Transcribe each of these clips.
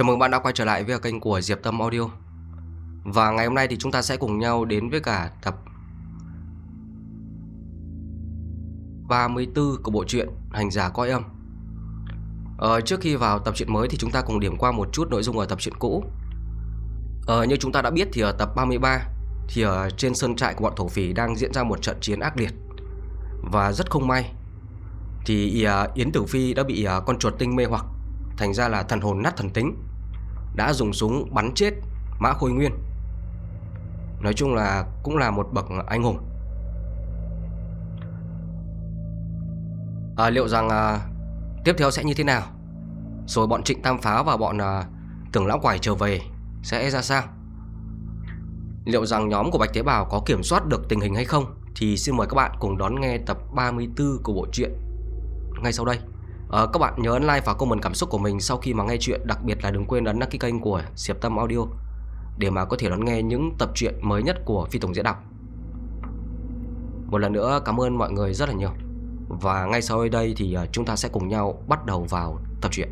Chào mừng bạn đã quay trở lại với kênh của Diệp Tâm Audio. Và ngày hôm nay thì chúng ta sẽ cùng nhau đến với cả tập 34 của bộ truyện Hành giả coi âm. Ờ, Trước khi vào tập truyện mới thì chúng ta cùng điểm qua một chút nội dung ở tập truyện cũ. Ờ, Như chúng ta đã biết thì ở tập 33 Thì ở trên sơn trại của bọn thổ phỉ đang diễn ra một trận chiến ác liệt. Và rất không may Thì ờ, Yến Tử Phi đã bị ờ, con chuột tinh mê hoặc Thành ra là thần hồn nát thần tính. Đã dùng súng bắn chết Mã Khôi Nguyên. Nói chung là cũng là một bậc anh hùng. À, Liệu rằng à, tiếp theo sẽ như thế nào? Rồi bọn Trịnh Tam Phá và bọn à, Tưởng Lão Quải trở về Sẽ ra sao? Liệu rằng nhóm của Bạch Tế Bào có kiểm soát được tình hình hay không? Thì xin mời các bạn cùng đón nghe tập 34 của bộ truyện Ngay sau đây à, Các bạn nhớ ấn like và comment cảm xúc của mình sau khi mà nghe chuyện Đặc biệt là đừng quên ấn đăng ký kênh của Diệp Tâm Audio Để mà có thể đón nghe những tập truyện mới nhất của Phi Tùng Diễn Đọc. Một lần nữa cảm ơn mọi người rất là nhiều. Và ngay sau đây thì ờ, chúng ta sẽ cùng nhau bắt đầu vào tập truyện.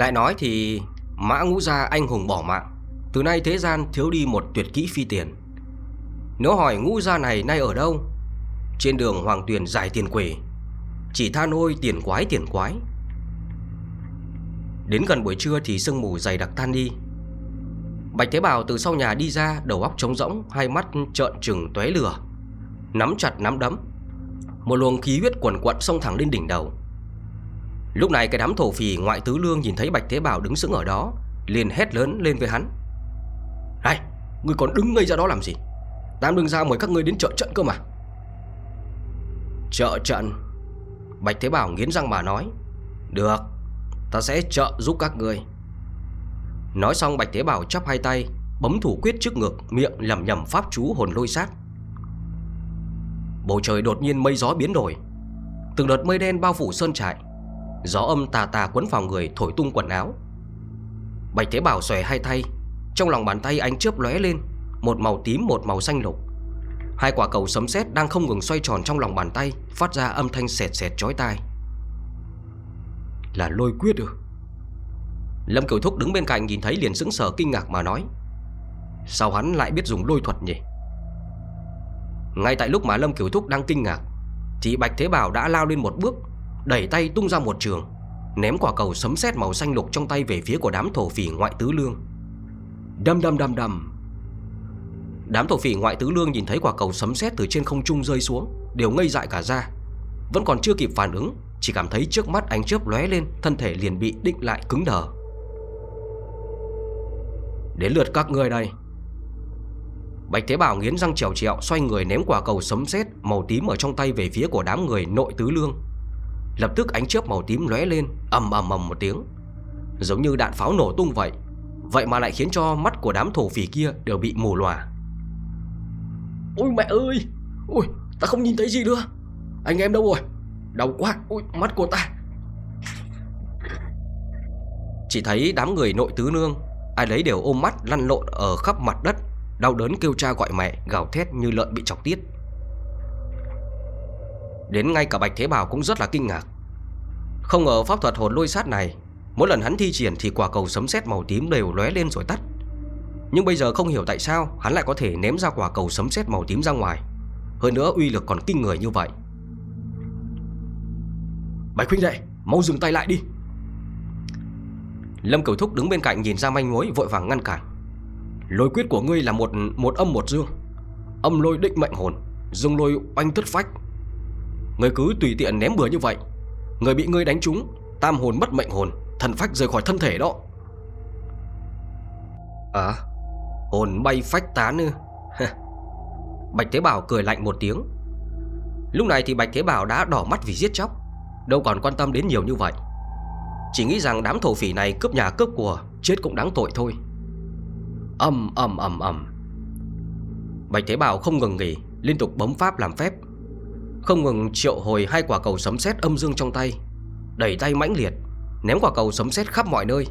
Lại nói thì Mã Ngũ Gia anh hùng bỏ mạng. Từ nay thế gian thiếu đi một tuyệt kỹ phi tiền. Nếu hỏi Ngũ Gia này nay ở đâu? Trên đường Hoàng Tuyền giải tiền quỷ Chỉ than ôi tiền quái tiền quái. Đến gần buổi trưa thì sương mù dày đặc tan đi. Bạch Thế Bảo từ sau nhà đi ra, Đầu óc trống rỗng, Hai mắt trợn trừng tóe lửa. Nắm chặt nắm đấm. Một luồng khí huyết quần quận xông thẳng lên đỉnh đầu. Lúc này cái đám thổ phỉ ngoại tứ lương nhìn thấy Bạch Thế Bảo đứng sững ở đó liền hét lớn lên với hắn. Này, ngươi còn đứng ngây ra đó làm gì? Đám đương ra mời các ngươi đến chợ trận cơ mà. Chợ trận? Bạch Thế Bảo nghiến răng mà nói. Được, ta sẽ trợ giúp các ngươi. Nói xong Bạch Thế Bảo chắp hai tay Bấm thủ quyết trước ngực Miệng lầm nhầm pháp chú hồn lôi sát. Bầu trời đột nhiên mây gió biến đổi. Từng đợt mây đen bao phủ sơn trại. Gió âm tà tà quấn vào người thổi tung quần áo. Bạch Thế Bảo xòe hai tay, Trong lòng bàn tay ánh chớp lóe lên, Một màu tím, một màu xanh lục. Hai quả cầu sấm sét đang không ngừng xoay tròn trong lòng bàn tay, Phát ra âm thanh sẹt sẹt chói tai. Là lôi quyết ư? Lâm Kiều Thúc đứng bên cạnh nhìn thấy liền sững sờ kinh ngạc mà nói, Sao hắn lại biết dùng lôi thuật nhỉ? Ngay tại lúc mà Lâm Kiều Thúc đang kinh ngạc, Thì Bạch Thế Bảo đã lao lên một bước Đẩy tay tung ra một trường, Ném quả cầu sấm sét màu xanh lục trong tay về phía của đám thổ phỉ ngoại tứ lương. Đâm đâm đâm đâm. Đám thổ phỉ ngoại tứ lương nhìn thấy quả cầu sấm sét từ trên không trung rơi xuống, Đều ngây dại cả ra. Vẫn còn chưa kịp phản ứng, Chỉ cảm thấy trước mắt ánh chớp lóe lên, Thân thể liền bị định lại cứng đờ. Đến lượt các ngươi đây. Bạch Thế Bảo nghiến răng trèo trẹo Xoay người ném quả cầu sấm sét màu tím ở trong tay về phía của đám người nội tứ lương. Lập tức ánh chớp màu tím lóe lên ầm ầm ầm một tiếng. Giống như đạn pháo nổ tung vậy Vậy mà lại khiến cho mắt của đám thổ phỉ kia đều bị mù lòa. Ôi mẹ ơi! Ôi ta không nhìn thấy gì nữa. Anh em đâu rồi? Đau quá. Ôi mắt của ta. Chỉ thấy đám người nội tứ nương Ai lấy đều ôm mắt lăn lộn ở khắp mặt đất Đau đớn kêu cha gọi mẹ Gào thét như lợn bị chọc tiết. Đến ngay cả Bạch Thế Bảo cũng rất là kinh ngạc không ngờ pháp thuật hồn lôi sát này, Mỗi lần hắn thi triển thì quả cầu sấm sét màu tím đều lóe lên rồi tắt. Nhưng bây giờ không hiểu tại sao, Hắn lại có thể ném ra quả cầu sấm sét màu tím ra ngoài. Hơn nữa uy lực còn kinh người như vậy. Bạch huynh đệ, Mau dừng tay lại đi. Lâm Cửu Thúc đứng bên cạnh nhìn ra manh mối, Vội vàng ngăn cản. Lôi quyết của ngươi là một một âm một dương. Âm lôi định mệnh hồn, Dương lôi oanh thất phách. Ngươi cứ tùy tiện ném bừa như vậy Người bị ngươi đánh trúng, Tam hồn mất mệnh hồn, Thần phách rời khỏi thân thể đó. À Hồn bay phách tán ư? Bạch Thế Bảo cười lạnh một tiếng. Lúc này thì Bạch Thế Bảo đã đỏ mắt vì giết chóc, Đâu còn quan tâm đến nhiều như vậy. Chỉ nghĩ rằng đám thổ phỉ này cướp nhà cướp của, Chết cũng đáng tội thôi. Âm ầm ầm ầm Bạch Thế Bảo không ngừng nghỉ, Liên tục bấm pháp làm phép. Không ngừng triệu hồi hai quả cầu sấm sét âm dương trong tay Đẩy tay mãnh liệt Ném quả cầu sấm sét khắp mọi nơi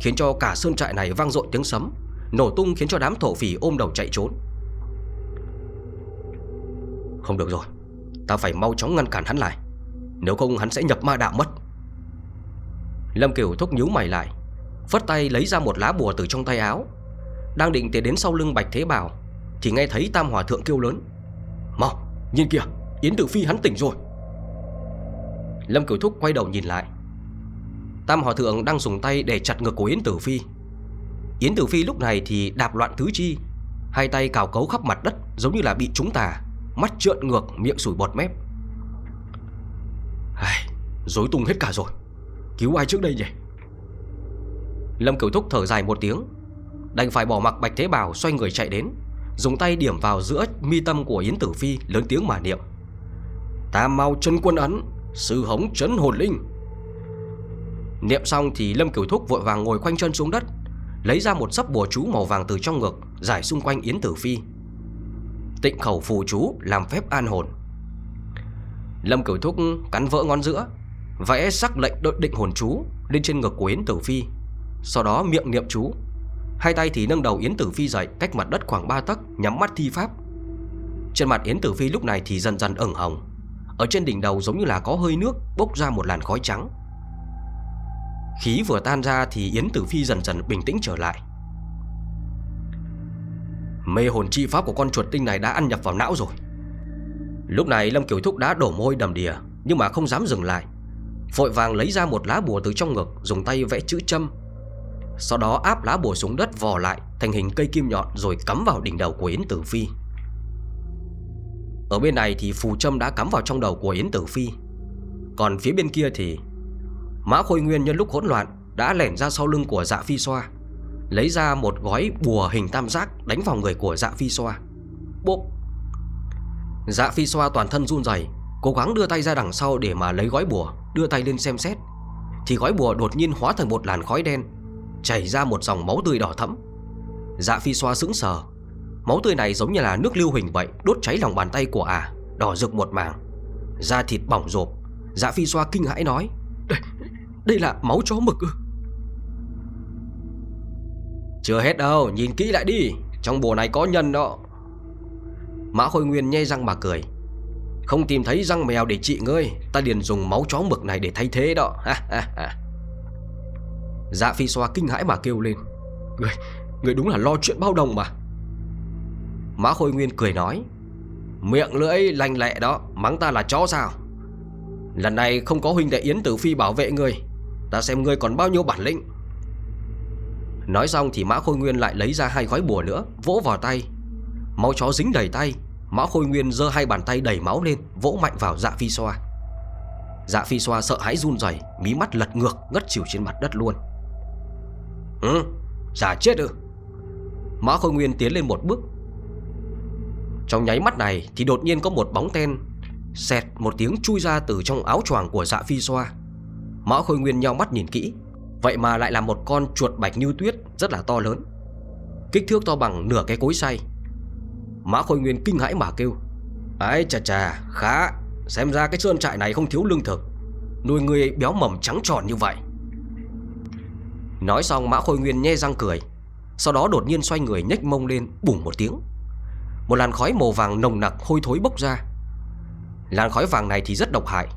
Khiến cho cả sơn trại này vang dội tiếng sấm Nổ tung khiến cho đám thổ phỉ ôm đầu chạy trốn. Không được rồi Ta phải mau chóng ngăn cản hắn lại Nếu không hắn sẽ nhập ma đạo mất. Lâm Kiều thúc nhíu mày lại Phất tay lấy ra một lá bùa từ trong tay áo Đang định tiến đến sau lưng Bạch Thế Bảo Thì nghe thấy Tam Hòa Thượng kêu lớn Mau, nhìn kìa, Yến Tử Phi hắn tỉnh rồi. Lâm Cửu Thúc quay đầu nhìn lại. Tam Hòa Thượng đang dùng tay để chặt ngực của Yến Tử Phi. Yến Tử Phi lúc này thì đạp loạn tứ chi Hai tay cào cấu khắp mặt đất Giống như là bị trúng tà Mắt trợn ngược, miệng sủi bọt mép. Ai, Dối tung hết cả rồi. Cứu ai trước đây nhỉ? Lâm Cửu Thúc thở dài một tiếng Đành phải bỏ mặc Bạch Thế Bảo xoay người chạy đến Dùng tay điểm vào giữa mi tâm của Yến Tử Phi Lớn tiếng mà niệm. Ta mau chân quân ấn, Sư hống chấn hồn linh. Niệm xong thì Lâm Cửu Thúc vội vàng ngồi quanh chân xuống đất, Lấy ra một sấp bùa chú màu vàng từ trong ngực, Giải xung quanh Yến Tử Phi. Tịnh khẩu phù chú làm phép an hồn. Lâm Cửu Thúc cắn vỡ ngón giữa, Vẽ sắc lệnh đội định hồn chú Lên trên ngực của Yến Tử Phi. Sau đó miệng niệm chú, Hai tay thì nâng đầu Yến Tử Phi dậy Cách mặt đất khoảng 3 tấc, Nhắm mắt thi pháp. Trên mặt Yến Tử Phi lúc này thì dần dần ửng hồng. Ở trên đỉnh đầu giống như là có hơi nước Bốc ra một làn khói trắng. Khí vừa tan ra thì Yến Tử Phi dần dần bình tĩnh trở lại. Mê hồn chi pháp của con chuột tinh này đã ăn nhập vào não rồi. Lúc này Lâm Kiều Thúc đã đổ môi đầm đìa, Nhưng mà không dám dừng lại. Vội vàng lấy ra một lá bùa từ trong ngực, Dùng tay vẽ chữ châm. Sau đó áp lá bùa xuống đất vò lại Thành hình cây kim nhọn rồi cắm vào đỉnh đầu của Yến Tử Phi. Ở bên này thì phù châm đã cắm vào trong đầu của Yến Tử Phi. Còn phía bên kia thì Mã Khôi Nguyên nhân lúc hỗn loạn Đã lẻn ra sau lưng của dạ phi xoa, Lấy ra một gói bùa hình tam giác Đánh vào người của dạ phi xoa. Bốp! Dạ phi xoa toàn thân run rẩy, Cố gắng đưa tay ra đằng sau để mà lấy gói bùa, Đưa tay lên xem xét. Thì gói bùa đột nhiên hóa thành một làn khói đen, Chảy ra một dòng máu tươi đỏ thẫm. Dạ phi xoa sững sờ Máu tươi này giống như là nước lưu huỳnh vậy Đốt cháy lòng bàn tay của ả à, Đỏ rực một màng. Da thịt bỏng rộp Dạ phi xoa kinh hãi nói Đây, đây là máu chó mực ư? Chưa hết đâu Nhìn kỹ lại đi Trong bùa này có nhân đó. Mã Khôi Nguyên nhe răng mà cười Không tìm thấy răng mèo để trị ngươi Ta liền dùng máu chó mực này để thay thế đó. Dạ phi xoa kinh hãi mà kêu lên Người, người đúng là lo chuyện bao đồng mà. Mã Khôi Nguyên cười nói, Miệng lưỡi lành lẹ đó, Mắng ta là chó sao? Lần này không có huynh đệ Yến Tử Phi bảo vệ ngươi, Ta xem ngươi còn bao nhiêu bản lĩnh. Nói xong thì Mã Khôi Nguyên lại lấy ra hai gói bùa nữa, Vỗ vào tay. Máu chó dính đầy tay Mã Khôi Nguyên giơ hai bàn tay đầy máu lên, Vỗ mạnh vào dạ phi xoa. Dạ phi xoa sợ hãi run rẩy, Mí mắt lật ngược, ngất chịu trên mặt đất luôn. Ừ Giả chết ư? Mã Khôi Nguyên tiến lên một bước trong nháy mắt này Thì đột nhiên có một bóng ten Xẹt một tiếng chui ra từ trong áo choàng của dạ phi xoa. Mã Khôi Nguyên nhau mắt nhìn kỹ, Vậy mà lại là một con chuột bạch như tuyết Rất là to lớn, Kích thước to bằng nửa cái cối xay. Mã Khôi Nguyên kinh hãi mà kêu, Ái chà chà, khá, Xem ra cái sơn trại này không thiếu lương thực, Nuôi người béo mầm trắng tròn như vậy. Nói xong, Mã Khôi Nguyên nhe răng cười, Sau đó đột nhiên xoay người nhếch mông lên, Bùng một tiếng. Một làn khói màu vàng nồng nặc hôi thối bốc ra. Làn khói vàng này thì rất độc hại.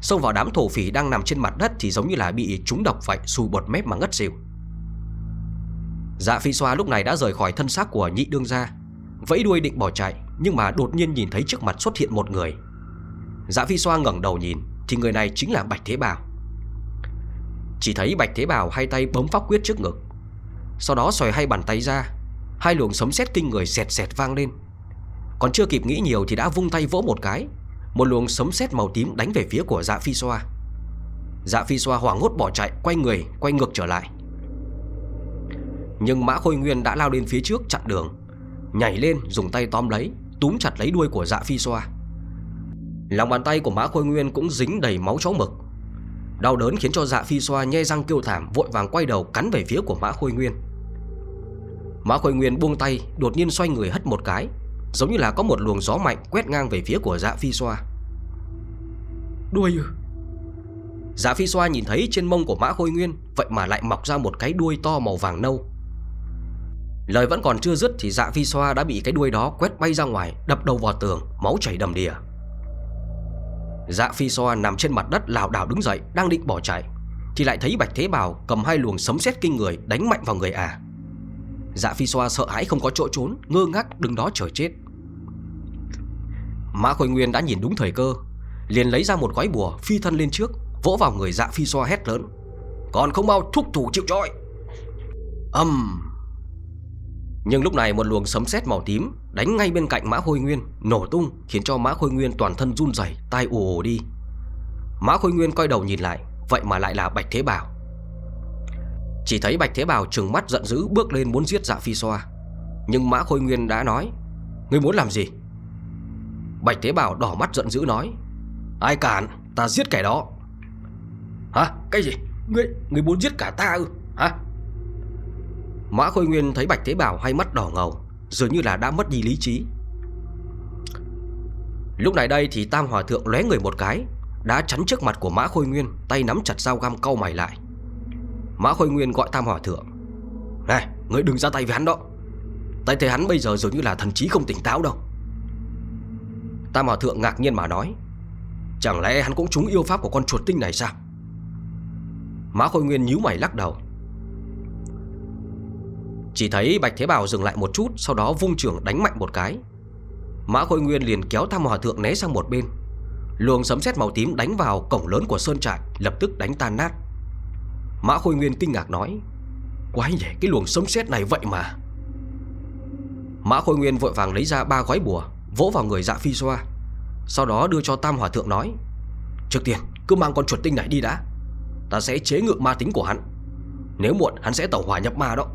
Xông vào đám thổ phỉ đang nằm trên mặt đất Thì giống như là bị trúng độc vậy, Xù bột mép mà ngất xỉu. Dạ phi xoa lúc này đã rời khỏi thân xác của nhị đương gia. Vẫy đuôi định bỏ chạy, Nhưng mà đột nhiên nhìn thấy trước mặt xuất hiện một người. Dạ phi xoa ngẩng đầu nhìn, Thì người này chính là Bạch Thế Bảo Chỉ thấy Bạch Thế Bảo hai tay bấm pháp quyết trước ngực. Sau đó xòe hai bàn tay ra, Hai luồng sấm sét kinh người xẹt xẹt vang lên. Còn chưa kịp nghĩ nhiều thì đã vung tay vỗ một cái. Một luồng sấm sét màu tím đánh về phía của dạ phi xoa. Dạ phi xoa hoảng hốt bỏ chạy, Quay người, quay ngược trở lại. Nhưng Mã Khôi Nguyên đã lao lên phía trước chặn đường. Nhảy lên, dùng tay tóm lấy, Túm chặt lấy đuôi của dạ phi xoa. Lòng bàn tay của Mã Khôi Nguyên cũng dính đầy máu chó mực. Đau đớn khiến cho dạ phi xoa nhe răng kêu thảm, Vội vàng quay đầu cắn về phía của Mã Khôi Nguyên. Mã Khôi Nguyên buông tay, Đột nhiên xoay người hất một cái. Giống như là có một luồng gió mạnh quét ngang về phía của dạ phi xoa. Đuôi ư? Dạ phi xoa nhìn thấy trên mông của mã khôi nguyên Vậy mà lại mọc ra một cái đuôi to màu vàng nâu. Lời vẫn còn chưa dứt Thì dạ phi xoa đã bị cái đuôi đó quét bay ra ngoài Đập đầu vào tường Máu chảy đầm đìa. Dạ phi xoa nằm trên mặt đất lảo đảo đứng dậy Đang định bỏ chạy Thì lại thấy Bạch Thế Bảo cầm hai luồng sấm sét kinh người Đánh mạnh vào người à Dạ phi xoa sợ hãi không có chỗ trốn Ngơ ngác đứng đó chờ chết. Mã Khôi Nguyên đã nhìn đúng thời cơ Liền lấy ra một gói bùa phi thân lên trước Vỗ vào người dạ phi xoa hét lớn. Còn không mau thúc thủ chịu trói. Âm. Um. Nhưng lúc này một luồng sấm sét màu tím Đánh ngay bên cạnh Mã Khôi Nguyên Nổ tung khiến cho Mã Khôi Nguyên toàn thân run rẩy, Tai ù ù đi. Mã Khôi Nguyên coi đầu nhìn lại Vậy mà lại là Bạch Thế Bảo. Chỉ thấy Bạch Thế Bảo trừng mắt giận dữ Bước lên muốn giết dạ phi xoa. Nhưng Mã Khôi Nguyên đã nói Ngươi muốn làm gì? Bạch Thế Bảo đỏ mắt giận dữ nói Ai cản ta giết kẻ đó? Hả? Cái gì? Ngươi, ngươi muốn giết cả ta ư? Hả? Mã Khôi Nguyên thấy Bạch Thế Bảo hai mắt đỏ ngầu Dường như là đã mất đi lý trí. Lúc này đây thì Tam Hòa Thượng lóe người một cái Đã chắn trước mặt của Mã Khôi Nguyên Tay nắm chặt dao găm cau mày lại. Mã Khôi Nguyên gọi Tam Hòa Thượng. Này, ngươi đừng ra tay với hắn đó. Tay thế hắn bây giờ dường như là thần trí không tỉnh táo đâu. Tam Hòa Thượng ngạc nhiên mà nói Chẳng lẽ hắn cũng trúng yêu pháp của con chuột tinh này sao? Mã Khôi Nguyên nhíu mày lắc đầu. Chỉ thấy Bạch Thế Bảo dừng lại một chút Sau đó vung trưởng đánh mạnh một cái. Mã Khôi Nguyên liền kéo Tam Hòa Thượng né sang một bên. Luồng sấm sét màu tím đánh vào cổng lớn của Sơn Trại Lập tức đánh tan nát. Mã Khôi Nguyên kinh ngạc nói, Quái nhỉ cái luồng sấm sét này vậy mà. Mã Khôi Nguyên vội vàng lấy ra ba gói bùa, Vỗ vào người dạ phi xoa, Sau đó đưa cho Tam Hòa Thượng nói, Trước tiên, cứ mang con chuột tinh này đi đã. Ta sẽ chế ngự ma tính của hắn. Nếu muộn, hắn sẽ tẩu hỏa nhập ma đó.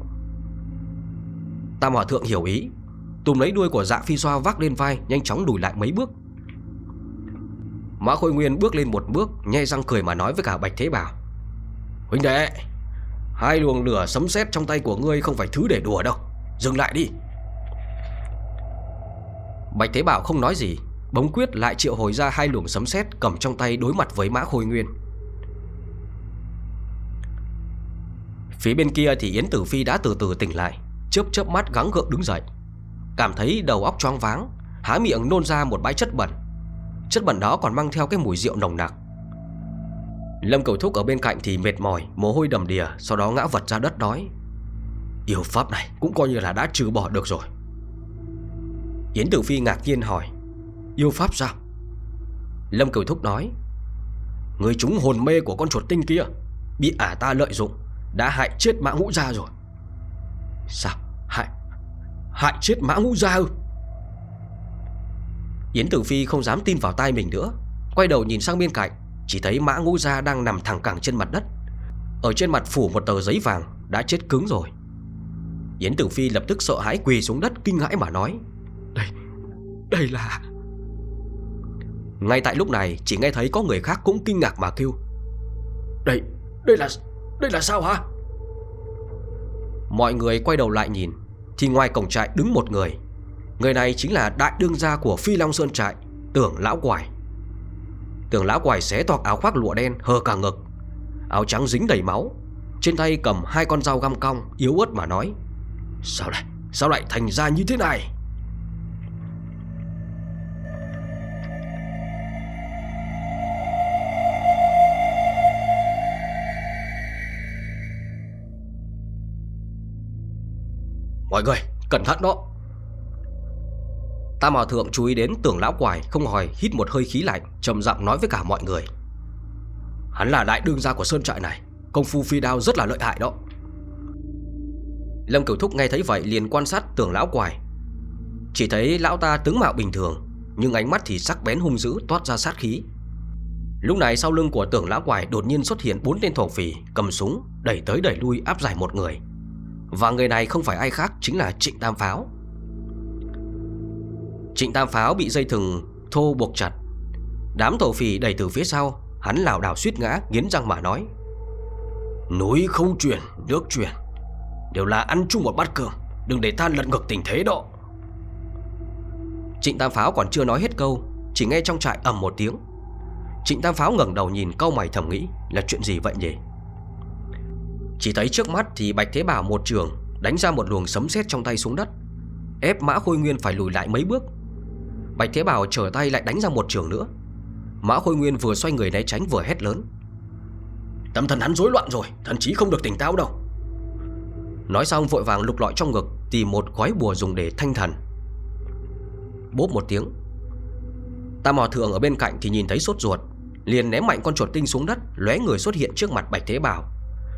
Tam Hòa Thượng hiểu ý Tùm lấy đuôi của dạ phi xoa vác lên vai, Nhanh chóng đùi lại mấy bước. Mã Khôi Nguyên bước lên một bước Nhe răng cười mà nói với cả Bạch Thế Bảo Huynh đệ, Hai luồng lửa sấm sét trong tay của ngươi Không phải thứ để đùa đâu. Dừng lại đi. Bạch Thế Bảo không nói gì Bống quyết lại triệu hồi ra hai luồng sấm sét Cầm trong tay đối mặt với Mã Khôi Nguyên. Phía bên kia thì Yến Tử Phi đã từ từ tỉnh lại, Chớp chớp mắt gắng gượng đứng dậy. Cảm thấy đầu óc choáng váng, Há miệng nôn ra một bãi chất bẩn. Chất bẩn đó còn mang theo cái mùi rượu nồng nặc. Lâm cầu thúc ở bên cạnh thì mệt mỏi, Mồ hôi đầm đìa, Sau đó ngã vật ra đất đói. Yêu pháp này cũng coi như là đã trừ bỏ được rồi. Yến Tử Phi ngạc nhiên hỏi, Yêu pháp sao? Lâm cầu thúc nói, Người chúng hồn mê của con chuột tinh kia, Bị ả ta lợi dụng, đã hại chết mã ngũ gia rồi. Sao? Hại Hại chết mã ngũ ra ư? Yến Tử Phi không dám tin vào tai mình nữa, Quay đầu nhìn sang bên cạnh. Chỉ thấy mã ngũ gia đang nằm thẳng cẳng trên mặt đất. Ở trên mặt phủ một tờ giấy vàng Đã chết cứng rồi. Yến Tử Phi lập tức sợ hãi quỳ xuống đất Kinh hãi mà nói Đây Đây là Ngay tại lúc này chỉ nghe thấy có người khác cũng kinh ngạc mà kêu Đây Đây là đây là sao hả? Mọi người quay đầu lại nhìn Thì ngoài cổng trại đứng một người. Người này chính là đại đương gia của Phi Long Sơn trại Tưởng Lão Quải Tưởng Lão Quải xé toạc áo khoác lụa đen, hờ cả ngực. Áo trắng dính đầy máu. Trên tay cầm hai con dao găm cong, Yếu ớt mà nói, Sao lại Sao lại thành ra như thế này? Mọi người, cẩn thận đó. Tam Hòa Thượng chú ý đến tưởng lão quài Không hỏi hít một hơi khí lạnh, trầm giọng nói với cả mọi người. Hắn là đại đương gia của sơn trại này, Công phu phi đao rất là lợi hại đó. Lâm Cửu Thúc nghe thấy vậy liền quan sát tưởng lão quài. Chỉ thấy lão ta tướng mạo bình thường, Nhưng ánh mắt thì sắc bén hung dữ toát ra sát khí. Lúc này sau lưng của tưởng lão quài đột nhiên xuất hiện bốn tên thổ phỉ, Cầm súng, đẩy tới đẩy lui áp giải một người. Và người này không phải ai khác chính là Trịnh Tam Pháo. Trịnh Tam Pháo bị dây thừng thô buộc chặt. Đám thổ phỉ đẩy từ phía sau Hắn lảo đảo suýt ngã nghiến răng mà nói Núi không chuyển, nước chuyển. Đều là ăn chung một bát cơm Đừng để than lật ngược tình thế đó. Trịnh Tam Pháo còn chưa nói hết câu Chỉ nghe trong trại ầm một tiếng. Trịnh Tam Pháo ngẩng đầu nhìn câu mày thầm nghĩ Là chuyện gì vậy nhỉ? Chỉ thấy trước mắt thì Bạch Thế Bảo một trường Đánh ra một luồng sấm sét trong tay xuống đất. Ép Mã Khôi Nguyên phải lùi lại mấy bước Bạch Thế Bảo trở tay lại đánh ra một trường nữa. Mã Khôi Nguyên vừa xoay người né tránh vừa hét lớn. Tâm thần hắn rối loạn rồi, Thần chí không được tỉnh táo đâu. Nói xong vội vàng lục lọi trong ngực, Tìm một gói bùa dùng để thanh thần. Bốp một tiếng. Tam Hòa Thượng ở bên cạnh thì nhìn thấy sốt ruột, Liền ném mạnh con chuột tinh xuống đất, lóe người xuất hiện trước mặt Bạch Thế Bảo.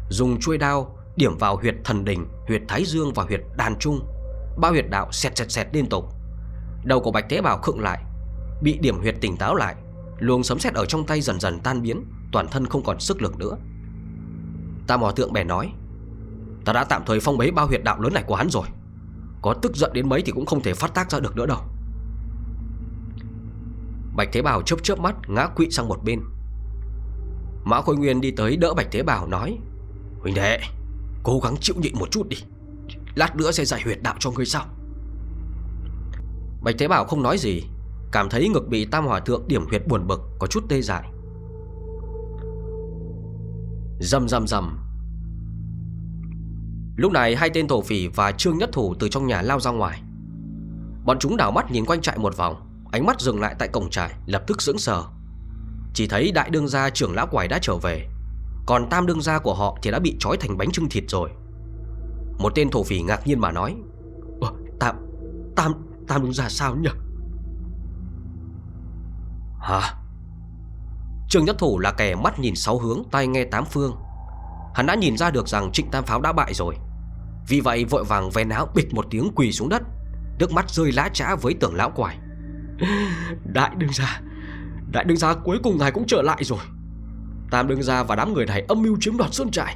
Dùng chuôi đao điểm vào huyệt thần đình, Huyệt Thái Dương và huyệt đàn trung. Ba huyệt đạo xẹt xẹt xẹt liên tục. Đầu của Bạch Thế Bảo khựng lại, Bị điểm huyệt tỉnh táo lại, Luồng sấm sét ở trong tay dần dần tan biến, Toàn thân không còn sức lực nữa. Tam Hòa Thượng bè nói, Ta đã tạm thời phong bế bao huyệt đạo lớn này của hắn rồi. Có tức giận đến mấy thì cũng không thể phát tác ra được nữa đâu. Bạch Thế Bảo chớp chớp mắt, ngã quỵ sang một bên. Mã Khôi Nguyên đi tới đỡ Bạch Thế Bảo nói, Huynh đệ, Cố gắng chịu nhịn một chút đi. Lát nữa sẽ giải huyệt đạo cho ngươi sau Bạch Thế Bảo không nói gì Cảm thấy ngực bị Tam Hòa Thượng điểm huyệt buồn bực Có chút tê dại. Dầm dầm dầm Lúc này hai tên thổ phỉ và Trương Nhất Thủ từ trong nhà lao ra ngoài. Bọn chúng đảo mắt nhìn quanh trại một vòng Ánh mắt dừng lại tại cổng trại Lập tức sững sờ. Chỉ thấy đại đương gia trưởng lão quải đã trở về Còn tam đương gia của họ thì đã bị trói thành bánh trưng thịt rồi. Một tên thổ phỉ ngạc nhiên mà nói Tam, tam, tam đương gia sao nhỉ? Hả? Trương Nhất Thủ là kẻ mắt nhìn sáu hướng Tai nghe tám phương. Hắn đã nhìn ra được rằng trịnh tam pháo đã bại rồi. Vì vậy vội vàng ven áo bịch một tiếng quỳ xuống đất Nước mắt rơi lá trã với tưởng lão quải Đại đương gia Đại đương gia cuối cùng ngài cũng trở lại rồi. Tam đương gia và đám người này âm mưu chiếm đoạt sơn trại.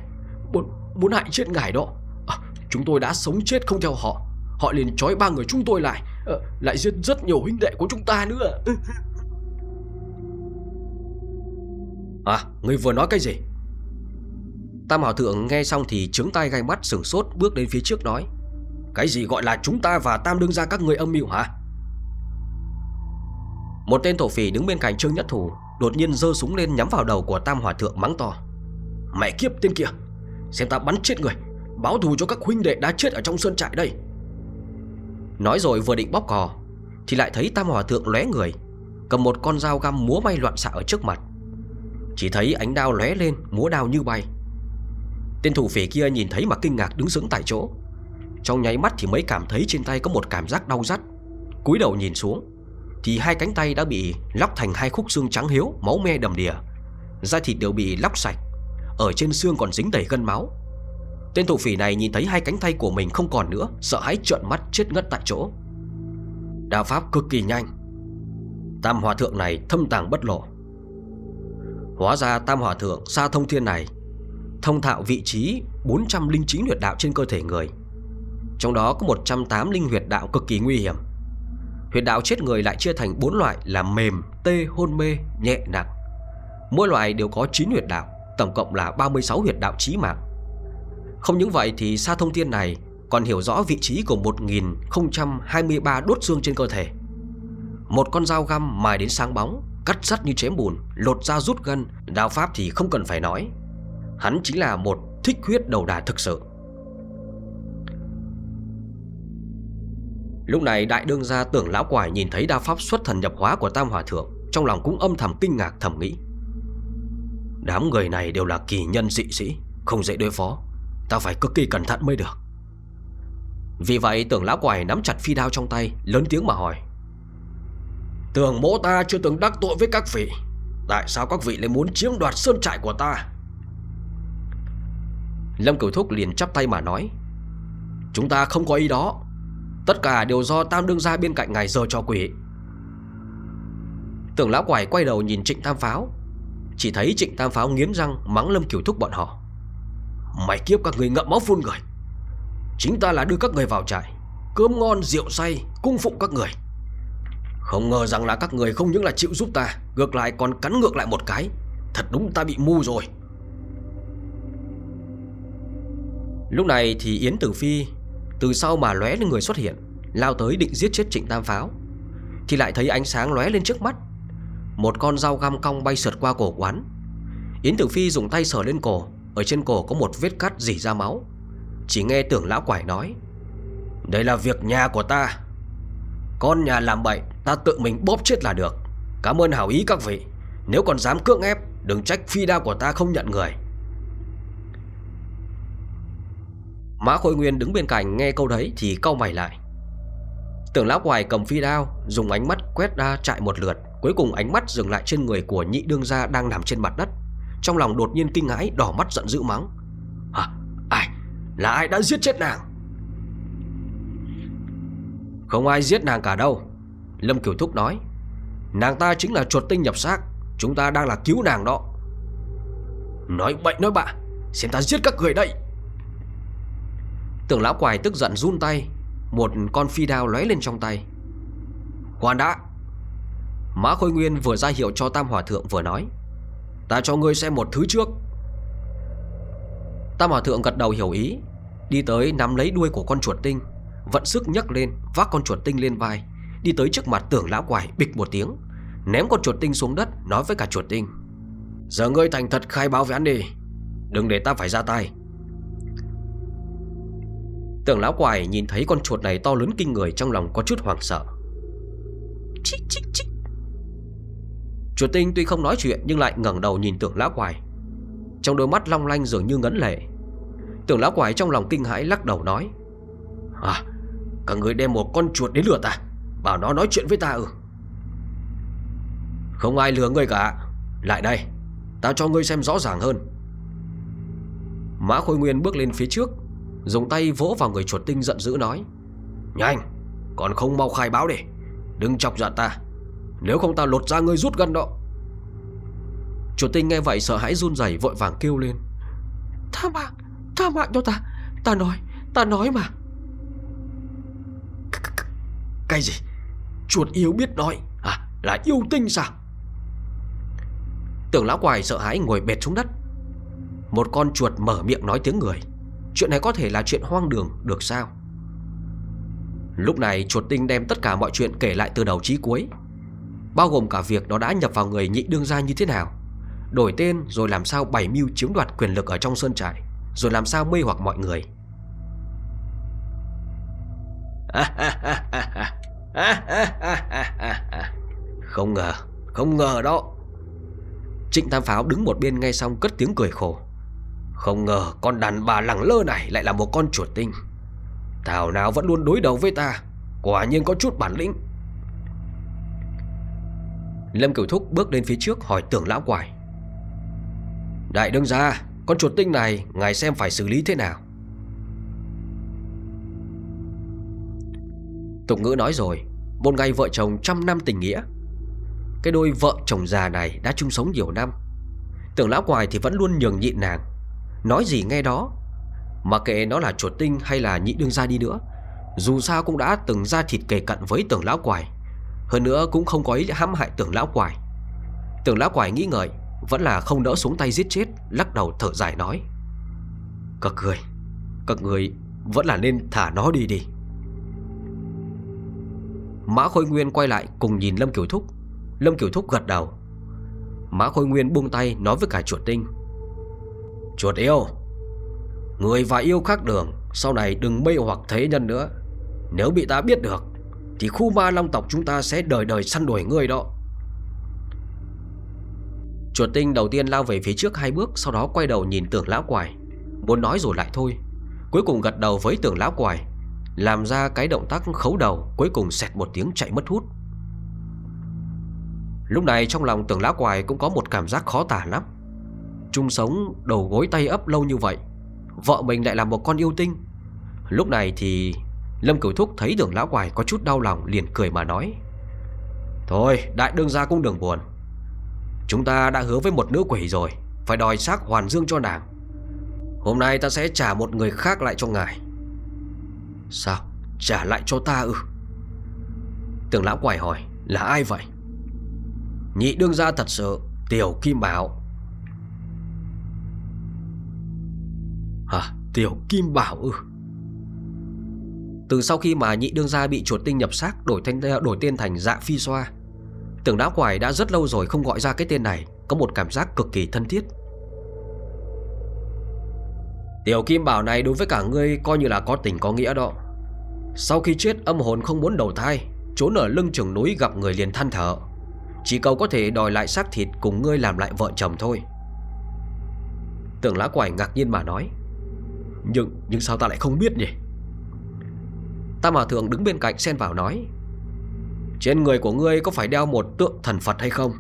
Muốn, muốn hại chết ngài đó. À, Chúng tôi đã sống chết không theo họ. Họ liền trói ba người chúng tôi lại Ờ, lại giết rất nhiều huynh đệ của chúng ta nữa. À người vừa nói cái gì? Tam Hảo Thượng nghe xong thì trướng tay gai mắt, sửng sốt, bước đến phía trước nói, Cái gì gọi là chúng ta và Tam đương ra các người âm mưu hả? Một tên thổ phỉ đứng bên cạnh Trương Nhất Thủ Đột nhiên giơ súng lên nhắm vào đầu của Tam Hòa Thượng, mắng to, Mẹ kiếp tên kia, Xem ta bắn chết người, Báo thù cho các huynh đệ đã chết ở trong sơn trại đây. Nói rồi vừa định bóp cò, Thì lại thấy Tam Hòa Thượng lóe người, Cầm một con dao găm múa bay loạn xạ ở trước mặt. Chỉ thấy ánh đao lóe lên, Múa đao như bay. Tên thủ phỉ kia nhìn thấy mà kinh ngạc đứng sững tại chỗ. Trong nháy mắt thì mới cảm thấy trên tay có một cảm giác đau rắt. Cúi đầu nhìn xuống, thì hai cánh tay đã bị lóc thành hai khúc xương trắng hiếu, Máu me đầm đìa. Da thịt đều bị lóc sạch, Ở trên xương còn dính đầy gân máu. Tên thủ phỉ này nhìn thấy hai cánh tay của mình không còn nữa Sợ hãi trợn mắt chết ngất tại chỗ. Đao pháp cực kỳ nhanh. Tam hòa thượng này thâm tàng bất lộ. Hóa ra tam hòa thượng xa thông thiên này Thông thạo vị trí 409 huyệt đạo trên cơ thể người. Trong đó có 108 linh huyệt đạo cực kỳ nguy hiểm. Huyệt đạo chết người lại chia thành 4 loại là mềm, tê, hôn mê, nhẹ, nặng. Mỗi loại đều có 9 huyệt đạo, tổng cộng là 36 huyệt đạo chí mạng. Không những vậy thì Sa Thông Thiên này còn hiểu rõ vị trí của 1023 đốt xương trên cơ thể. Một con dao găm mài đến sáng bóng, cắt sắt như chém bùn, lột ra rút gân, đao pháp thì không cần phải nói. Hắn chính là một thích huyết đầu đà thực sự. Lúc này đại đương gia tưởng lão quải nhìn thấy đa pháp xuất thần nhập hóa của Tam Hòa Thượng Trong lòng cũng âm thầm kinh ngạc thầm nghĩ Đám người này đều là kỳ nhân dị sĩ Không dễ đối phó Ta phải cực kỳ cẩn thận mới được. Vì vậy, tưởng lão quải nắm chặt phi đao trong tay, Lớn tiếng mà hỏi. Tưởng mỗ ta chưa từng đắc tội với các vị. Tại sao các vị lại muốn chiếm đoạt sơn trại của ta? Lâm Cửu Thúc liền chắp tay mà nói. Chúng ta không có ý đó. Tất cả đều do Tam Đương gia bên cạnh ngài giờ cho quỷ. Tưởng lão quải quay đầu nhìn Trịnh Tam Pháo. Chỉ thấy Trịnh Tam Pháo nghiến răng Mắng Lâm cửu Thúc bọn họ. Mày kiếp các người ngậm máu phun người. Chính ta là đưa các người vào trại, Cơm ngon, rượu say, Cung phụng các người. Không ngờ rằng là các người không những là chịu giúp ta, Ngược lại còn cắn ngược lại một cái. Thật đúng ta bị mù rồi. Lúc này thì Yến Tử Phi, từ sau mà lóe lên người xuất hiện, Lao tới định giết chết trịnh tam pháo. Thì lại thấy ánh sáng lóe lên trước mắt. Một con dao găm cong bay sượt qua cổ quán. Yến Tử Phi dùng tay sờ lên cổ ở trên cổ có một vết cắt dỉ ra máu. Chỉ nghe tưởng lão quải nói, Đây là việc nhà của ta. Con nhà làm bậy, Ta tự mình bóp chết là được. Cảm ơn hảo ý các vị. Nếu còn dám cưỡng ép, Đừng trách phi đao của ta không nhận người. Mã Khôi Nguyên đứng bên cạnh nghe câu đấy Thì cau mày lại. Tưởng lão quài cầm phi đao, Dùng ánh mắt quét ra chạy một lượt, Cuối cùng ánh mắt dừng lại trên người của nhị đương gia Đang nằm trên mặt đất. Trong lòng đột nhiên kinh hãi, đỏ mắt giận dữ mắng. Hả? Ai? Là ai đã giết chết nàng? Không ai giết nàng cả đâu. Lâm Kiều Thúc nói. Nàng ta chính là chuột tinh nhập xác. Chúng ta đang là cứu nàng đó. Nói bậy nói bạ. Xem ta giết các người đây. Tưởng lão quài tức giận run tay. Một con phi đao lóe lên trong tay. Khoan đã. Mã Khôi Nguyên vừa ra hiệu cho Tam Hòa Thượng vừa nói. Ta cho ngươi xem một thứ trước. Tam Hòa Thượng gật đầu hiểu ý Đi tới nắm lấy đuôi của con chuột tinh Vận sức nhấc lên Vác con chuột tinh lên vai Đi tới trước mặt tưởng lão quải bịch một tiếng Ném con chuột tinh xuống đất Nói với cả chuột tinh Giờ ngươi thành thật khai báo với hắn đi Đừng để ta phải ra tay. Tưởng lão quài nhìn thấy con chuột này to lớn kinh người Trong lòng có chút hoảng sợ. Chích, chích, chích. Chuột tinh tuy không nói chuyện Nhưng lại ngẩng đầu nhìn tưởng lão quài Trong đôi mắt long lanh dường như ngấn lệ. Tưởng lão quài trong lòng kinh hãi lắc đầu nói À Cả người đem một con chuột đến lừa ta, Bảo nó nói chuyện với ta ừ Không ai lừa ngươi cả. Lại đây Ta cho ngươi xem rõ ràng hơn. Mã Khôi Nguyên bước lên phía trước, Dùng tay vỗ vào người chuột tinh giận dữ nói, Nhanh, Còn không mau khai báo đi. Đừng chọc giận ta. Nếu không ta lột ra ngươi rút gần đó. Chuột tinh nghe vậy sợ hãi run rẩy, vội vàng kêu lên. Tha mạng Tha mạng cho ta. Ta nói Ta nói mà. Cái gì? Chuột yêu biết nói. À là yêu tinh sao? Tưởng lão quài sợ hãi ngồi bệt xuống đất. Một con chuột mở miệng nói tiếng người. Chuyện này có thể là chuyện hoang đường, được sao? Lúc này, chuột tinh đem tất cả mọi chuyện kể lại từ đầu chí cuối. Bao gồm cả việc nó đã nhập vào người nhị đương gia như thế nào, Đổi tên rồi làm sao bày mưu chiếm đoạt quyền lực ở trong sơn trại, Rồi làm sao mê hoặc mọi người. Không ngờ Không ngờ đó. Trịnh Tam Pháo đứng một bên ngay xong cất tiếng cười khổ. Không ngờ con đàn bà lẳng lơ này lại là một con chuột tinh. Thảo nào vẫn luôn đối đầu với ta, Quả nhiên có chút bản lĩnh. Lâm Cửu Thúc bước lên phía trước hỏi tưởng lão quải. Đại đương gia, Con chuột tinh này Ngài xem phải xử lý thế nào? Tục ngữ nói rồi, Một ngày vợ chồng trăm năm tình nghĩa. Cái đôi vợ chồng già này đã chung sống nhiều năm. Tưởng lão quài thì vẫn luôn nhường nhịn nàng. Nói gì nghe đó, Mà kệ nó là chuột tinh hay là nhị đương gia đi nữa, Dù sao cũng đã từng ra thịt kề cận với tưởng lão quài hơn nữa cũng không có ý hãm hại tưởng lão quài. Tưởng lão quài nghĩ ngợi, Vẫn là không đỡ xuống tay giết chết, Lắc đầu thở dài nói. Các người Các người vẫn là nên thả nó đi đi. Mã Khôi Nguyên quay lại cùng nhìn Lâm Kiều Thúc. Lâm Kiều Thúc gật đầu. Mã Khôi Nguyên buông tay nói với cả chuột tinh. Chuột yêu, Người và yêu khác đường, Sau này đừng mê hoặc thế nhân nữa. Nếu bị ta biết được thì khu ma long tộc chúng ta sẽ đời đời săn đuổi người đó. Chuột tinh đầu tiên lao về phía trước hai bước, Sau đó quay đầu nhìn tưởng lão quài. Muốn nói rồi lại thôi. Cuối cùng gật đầu với tưởng lão quài, làm ra cái động tác khấu đầu, Cuối cùng xẹt một tiếng chạy mất hút. Lúc này trong lòng tưởng lão quài cũng có một cảm giác khó tả lắm. Chung sống đầu gối tay ấp lâu như vậy, Vợ mình lại là một con yêu tinh. Lúc này thì Lâm Cửu Thúc thấy tưởng lão quài có chút đau lòng Liền cười mà nói. Thôi, đại đương gia cũng đừng buồn. Chúng ta đã hứa với một nữ quỷ rồi, Phải đòi xác hoàn dương cho nàng. Hôm nay ta sẽ trả một người khác lại cho ngài. Sao? Trả lại cho ta ư? Tưởng lão quài hỏi, Là ai vậy? Nhị đương gia thật sự, Tiểu Kim Bảo. Hả? Tiểu Kim Bảo ư? Từ sau khi mà nhị đương gia bị chuột tinh nhập xác Đổi, thanh, ờ, đổi tên thành dạ phi xoa Tưởng đá quải đã rất lâu rồi không gọi ra cái tên này Có một cảm giác cực kỳ thân thiết. Tiểu Kim Bảo này đối với cả ngươi coi như là có tình có nghĩa đó. Sau khi chết âm hồn không muốn đầu thai Trốn ở lưng chừng núi gặp người liền than thở. Chỉ cầu có thể đòi lại xác thịt cùng ngươi làm lại vợ chồng thôi. Tưởng lá quải ngạc nhiên mà nói Nhưng nhưng sao ta lại không biết nhỉ? Tam Hòa Thượng đứng bên cạnh xen vào nói, Trên người của ngươi có phải đeo một tượng thần Phật hay không?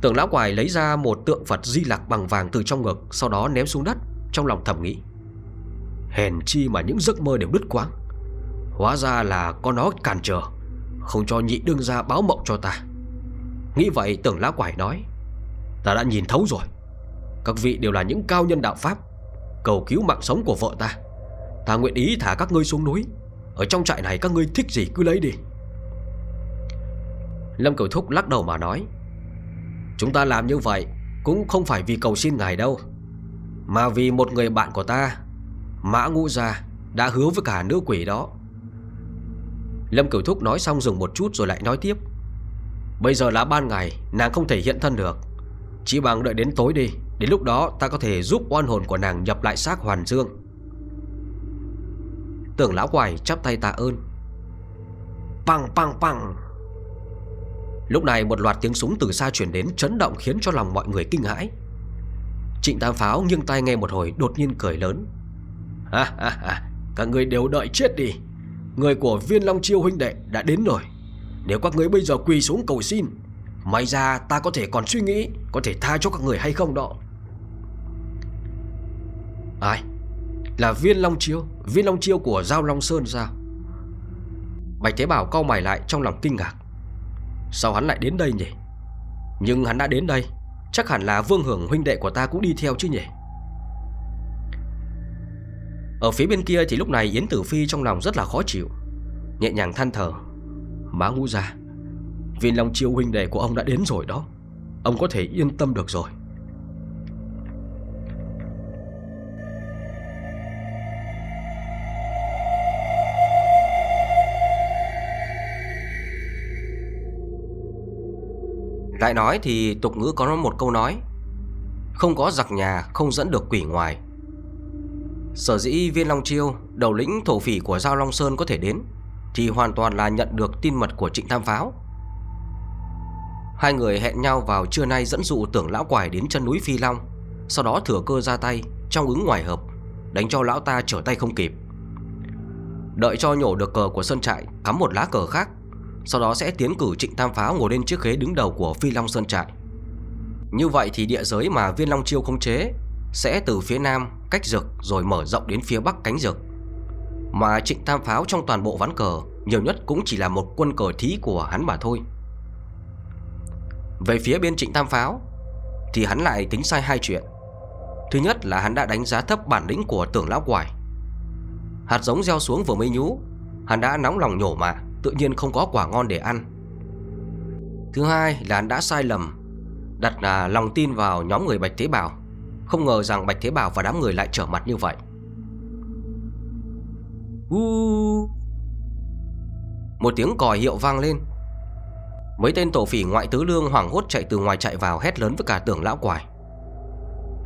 Tưởng lão quài lấy ra một tượng Phật di lạc bằng vàng từ trong ngực, Sau đó ném xuống đất, Trong lòng thầm nghĩ, Hèn chi mà những giấc mơ đều đứt quáng Hóa ra là có nó cản trở, Không cho nhị đương ra báo mộng cho ta. Nghĩ vậy, tưởng lão quải nói, Ta đã nhìn thấu rồi. Các vị đều là những cao nhân đạo Pháp, Cầu cứu mạng sống của vợ ta. Ta nguyện ý thả các ngươi xuống núi. Ở trong trại này các ngươi thích gì cứ lấy đi. Lâm Cửu Thúc lắc đầu mà nói, Chúng ta làm như vậy Cũng không phải vì cầu xin ngài đâu, Mà vì một người bạn của ta, Mã Ngũ Gia, Đã hứa với cả nữ quỷ đó. Lâm Cửu Thúc nói xong dừng một chút rồi lại nói tiếp, Bây giờ là ban ngày, Nàng không thể hiện thân được. Chỉ bằng đợi đến tối đi, Đến lúc đó ta có thể giúp oan hồn của nàng nhập lại xác hoàn dương. Tưởng lão quài chắp tay tạ ơn. Păng păng păng. Lúc này một loạt tiếng súng từ xa chuyển đến Chấn động khiến cho lòng mọi người kinh hãi. Trịnh Tam Pháo nghiêng tay nghe một hồi, Đột nhiên cười lớn. Ha ha ha, Các người đều đợi chết đi. Người của viên Long Chiêu huynh đệ đã đến rồi. Nếu các người bây giờ quỳ xuống cầu xin, May ra ta có thể còn suy nghĩ, Có thể tha cho các người hay không đó. Ai? Là viên Long Chiêu. Viên Long Chiêu của Giao Long Sơn sao? Bạch Thế Bảo cau mày lại trong lòng kinh ngạc. Sao hắn lại đến đây nhỉ? Nhưng hắn đã đến đây, Chắc hẳn là Vương Hưởng huynh đệ của ta cũng đi theo chứ nhỉ? Ở phía bên kia thì lúc này Yến Tử Phi trong lòng rất là khó chịu, Nhẹ nhàng than thở. Má ngu ra Viên Long Chiêu huynh đệ của ông đã đến rồi đó. Ông có thể yên tâm được rồi. Lại nói thì tục ngữ có một câu nói, Không có giặc nhà, không dẫn được quỷ ngoài. Sở dĩ viên Long Chiêu, Đầu lĩnh thổ phỉ của Giao Long Sơn có thể đến, Thì hoàn toàn là nhận được tin mật của trịnh tham pháo. Hai người hẹn nhau vào trưa nay dẫn dụ tưởng lão quải đến chân núi Phi Long, Sau đó thừa cơ ra tay, Trong ứng ngoài hợp, Đánh cho lão ta trở tay không kịp. Đợi cho nhổ được cờ của sân trại, Cắm một lá cờ khác sau đó sẽ tiến cử Trịnh Tam Pháo ngồi lên chiếc ghế đứng đầu của Phi Long Sơn Trại. Như vậy thì địa giới mà Viên Long Chiêu không chế Sẽ từ phía nam cách rực rồi mở rộng đến phía bắc cánh rực. Mà Trịnh Tam Pháo trong toàn bộ ván cờ Nhiều nhất cũng chỉ là một quân cờ thí của hắn mà thôi. Về phía bên Trịnh Tam Pháo Thì hắn lại tính sai hai chuyện. Thứ nhất là hắn đã đánh giá thấp bản lĩnh của tưởng lão quải. Hạt giống gieo xuống vừa mới nhú, Hắn đã nóng lòng nhổ mà Tự nhiên không có quả ngon để ăn. Thứ hai là đã sai lầm Đặt là lòng tin vào nhóm người Bạch Thế Bảo. Không ngờ rằng Bạch Thế Bảo và đám người lại trở mặt như vậy. Uh. Một tiếng còi hiệu vang lên. Mấy tên tổ phỉ ngoại tứ lương hoảng hốt chạy từ ngoài chạy vào hét lớn với cả tưởng lão quải.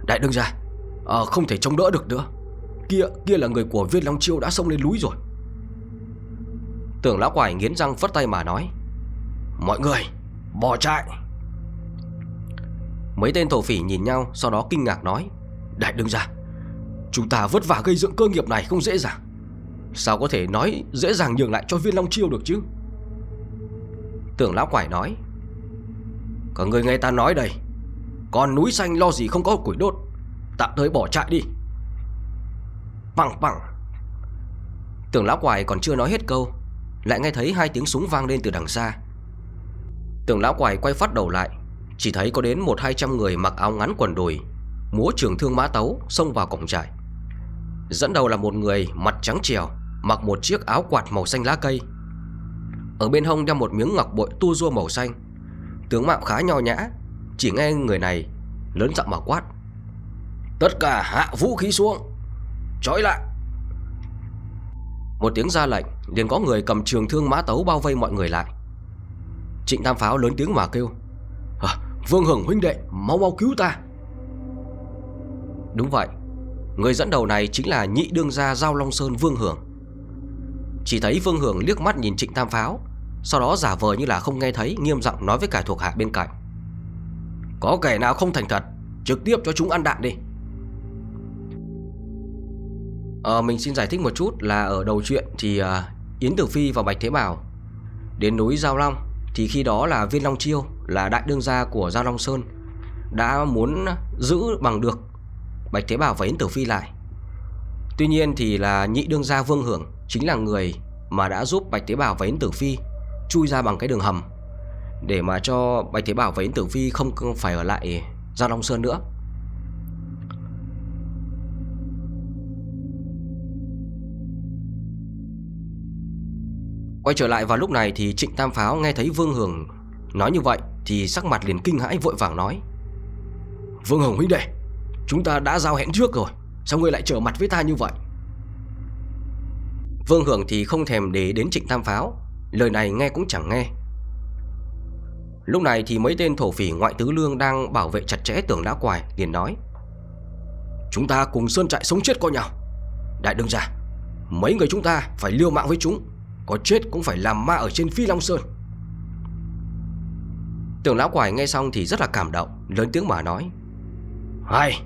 Đại đương ra à, ờ, Không thể chống đỡ được nữa. Kia kia là người của viên Long Chiêu đã xông lên núi rồi. Tưởng lão quải nghiến răng phất tay mà nói, Mọi người, Bỏ chạy. Mấy tên thổ phỉ nhìn nhau, Sau đó kinh ngạc nói, Đại đương ra, Chúng ta vất vả gây dựng cơ nghiệp này không dễ dàng. Sao có thể nói dễ dàng nhường lại cho viên long chiêu được chứ? Tưởng lão quải nói, Có người nghe ta nói đây Còn núi xanh lo gì không có củi đốt Tạm thời bỏ chạy đi. Bằng bằng Tưởng lão quải còn chưa nói hết câu lại nghe thấy hai tiếng súng vang lên từ đằng xa. Tưởng lão quài quay phát đầu lại, Chỉ thấy có đến một hai trăm người mặc áo ngắn quần đùi, Múa trường thương mã tấu Xông vào cổng trại. Dẫn đầu là một người mặt trắng trèo Mặc một chiếc áo quạt màu xanh lá cây. Ở bên hông đeo một miếng ngọc bội tu rua màu xanh. Tướng mạo khá nho nhã, Chỉ nghe người này lớn giọng mà quát. Tất cả hạ vũ khí xuống, Trói lại. Một tiếng ra lệnh liền có người cầm trường thương mã tấu bao vây mọi người lại. Trịnh Tam Pháo lớn tiếng mà kêu à, Vương Hưởng huynh đệ Mau mau cứu ta. Đúng vậy Người dẫn đầu này chính là nhị đương gia Giao Long Sơn Vương Hưởng. Chỉ thấy Vương Hưởng liếc mắt nhìn Trịnh Tam Pháo Sau đó giả vờ như là không nghe thấy Nghiêm giọng nói với cả thuộc hạ bên cạnh Có kẻ nào không thành thật Trực tiếp cho chúng ăn đạn đi à, mình xin giải thích một chút là ở đầu chuyện thì à, Yến Tử Phi và Bạch Thế Bảo đến núi Giao Long thì khi đó là Viên Long Chiêu là đại đương gia của Giao Long Sơn đã muốn giữ bằng được Bạch Thế Bảo và Yến Tử Phi lại. Tuy nhiên thì là nhị đương gia Vương Hưởng chính là người mà đã giúp Bạch Thế Bảo và Yến Tử Phi chui ra bằng cái đường hầm để mà cho Bạch Thế Bảo và Yến Tử Phi không phải ở lại Giao Long Sơn nữa. Quay trở lại vào lúc này thì Trịnh Tam Pháo nghe thấy Vương hường nói như vậy thì sắc mặt liền kinh hãi vội vàng nói, Vương hường huynh đệ, Chúng ta đã giao hẹn trước rồi, Sao ngươi lại trở mặt với ta như vậy? Vương Hưởng thì không thèm để đến Trịnh Tam Pháo, Lời này nghe cũng chẳng nghe. Lúc này thì mấy tên thổ phỉ ngoại tứ lương Đang bảo vệ chặt chẽ tường đá quài, liền nói, Chúng ta cùng sơn trại sống chết coi nhau. Đại đương ra Mấy người chúng ta phải liêu mạng với chúng có chết cũng phải làm ma ở trên Phi Long Sơn. Tưởng lão quải nghe xong thì rất là cảm động, Lớn tiếng mà nói, Hay,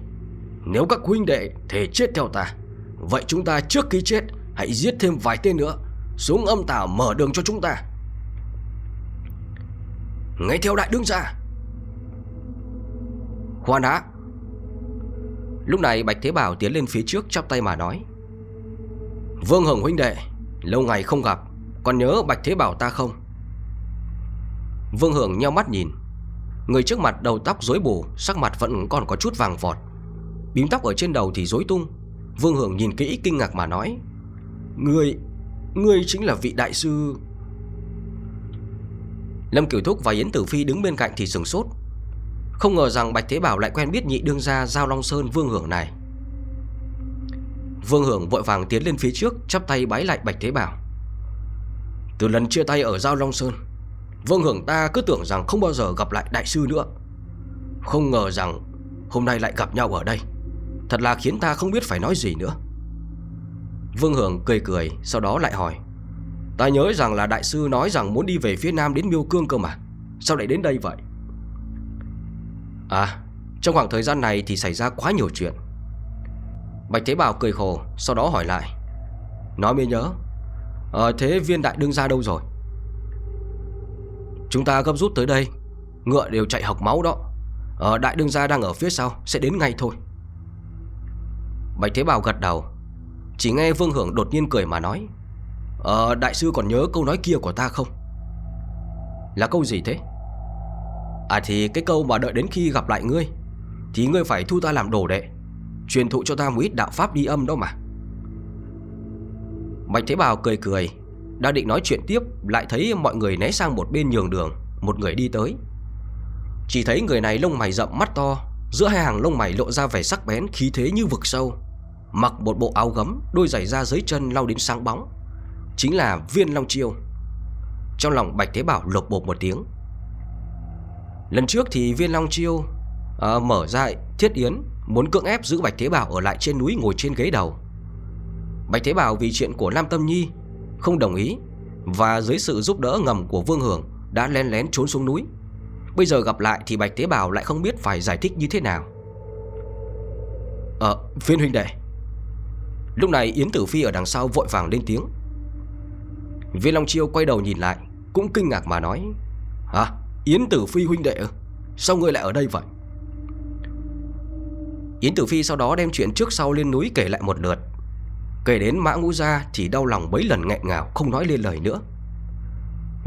Nếu các huynh đệ thể chết theo ta, Vậy chúng ta trước khi chết Hãy giết thêm vài tên nữa, Xuống âm tảo mở đường cho chúng ta. Ngay theo đại đương ra Khoan đã. Lúc này Bạch Thế Bảo tiến lên phía trước chắp tay mà nói, Vương Hồng huynh đệ, Lâu ngày không gặp còn nhớ Bạch Thế Bảo ta không? Vương Hưởng nheo mắt nhìn. Người trước mặt đầu tóc rối bù, Sắc mặt vẫn còn có chút vàng vọt. Bím tóc ở trên đầu thì rối tung. Vương Hưởng nhìn kỹ kinh ngạc mà nói Người Người chính là vị đại sư. Lâm Kiều Thúc và Yến Tử Phi đứng bên cạnh thì sừng sốt. Không ngờ rằng Bạch Thế Bảo lại quen biết nhị đương gia Giao Long Sơn Vương Hưởng này. Vương Hưởng vội vàng tiến lên phía trước, Chắp tay bái lại Bạch Thế Bảo từ lần chia tay ở Giao Long Sơn, Vương Hưởng ta cứ tưởng rằng không bao giờ gặp lại đại sư nữa. Không ngờ rằng Hôm nay lại gặp nhau ở đây. Thật là khiến ta không biết phải nói gì nữa. Vương Hưởng cười cười, Sau đó lại hỏi, Ta nhớ rằng là đại sư nói rằng muốn đi về phía nam đến Miêu Cương cơ mà. Sao lại đến đây vậy? À Trong khoảng thời gian này thì xảy ra quá nhiều chuyện. Bạch Thế Bảo cười khổ, Sau đó hỏi lại, Nói mới nhớ Ờ thế viên đại đương ra đâu rồi? Chúng ta gấp rút tới đây, Ngựa đều chạy học máu đó. Ờ đại đương gia đang ở phía sau, Sẽ đến ngay thôi. Bạch Thế Bảo gật đầu, Chỉ nghe Vương Hưởng đột nhiên cười mà nói Ờ đại sư còn nhớ câu nói kia của ta không? Là câu gì thế? À thì cái câu mà đợi đến khi gặp lại ngươi, Thì ngươi phải thu ta làm đồ đệ, Truyền thụ cho ta một ít đạo pháp đi âm đó mà. Bạch Thế Bảo cười cười Đang định nói chuyện tiếp Lại thấy mọi người né sang một bên nhường đường Một người đi tới. Chỉ thấy người này lông mày rậm mắt to Giữa hai hàng lông mày lộ ra vẻ sắc bén Khí thế như vực sâu. Mặc một bộ áo gấm Đôi giày da dưới chân lau đến sáng bóng Chính là Viên Long Chiêu. Trong lòng Bạch Thế Bảo lột bột một tiếng. Lần trước thì Viên Long Chiêu à, Mở ra thiết yến Muốn cưỡng ép giữ Bạch Thế Bảo ở lại trên núi ngồi trên ghế đầu. Bạch Thế Bảo vì chuyện của Lam Tâm Nhi Không đồng ý Và dưới sự giúp đỡ ngầm của Vương Hưởng Đã lén lén trốn xuống núi. Bây giờ gặp lại thì Bạch Thế Bảo lại không biết phải giải thích như thế nào. Ờ, phiên huynh đệ. Lúc này Yến Tử Phi ở đằng sau vội vàng lên tiếng. Viên Long Chiêu quay đầu nhìn lại Cũng kinh ngạc mà nói Hả, Yến Tử Phi huynh đệ Sao ngươi lại ở đây vậy? Yến Tử Phi sau đó đem chuyện trước sau lên núi kể lại một lượt. Kể đến mã ngũ gia thì đau lòng mấy lần nghẹn ngào không nói lên lời nữa.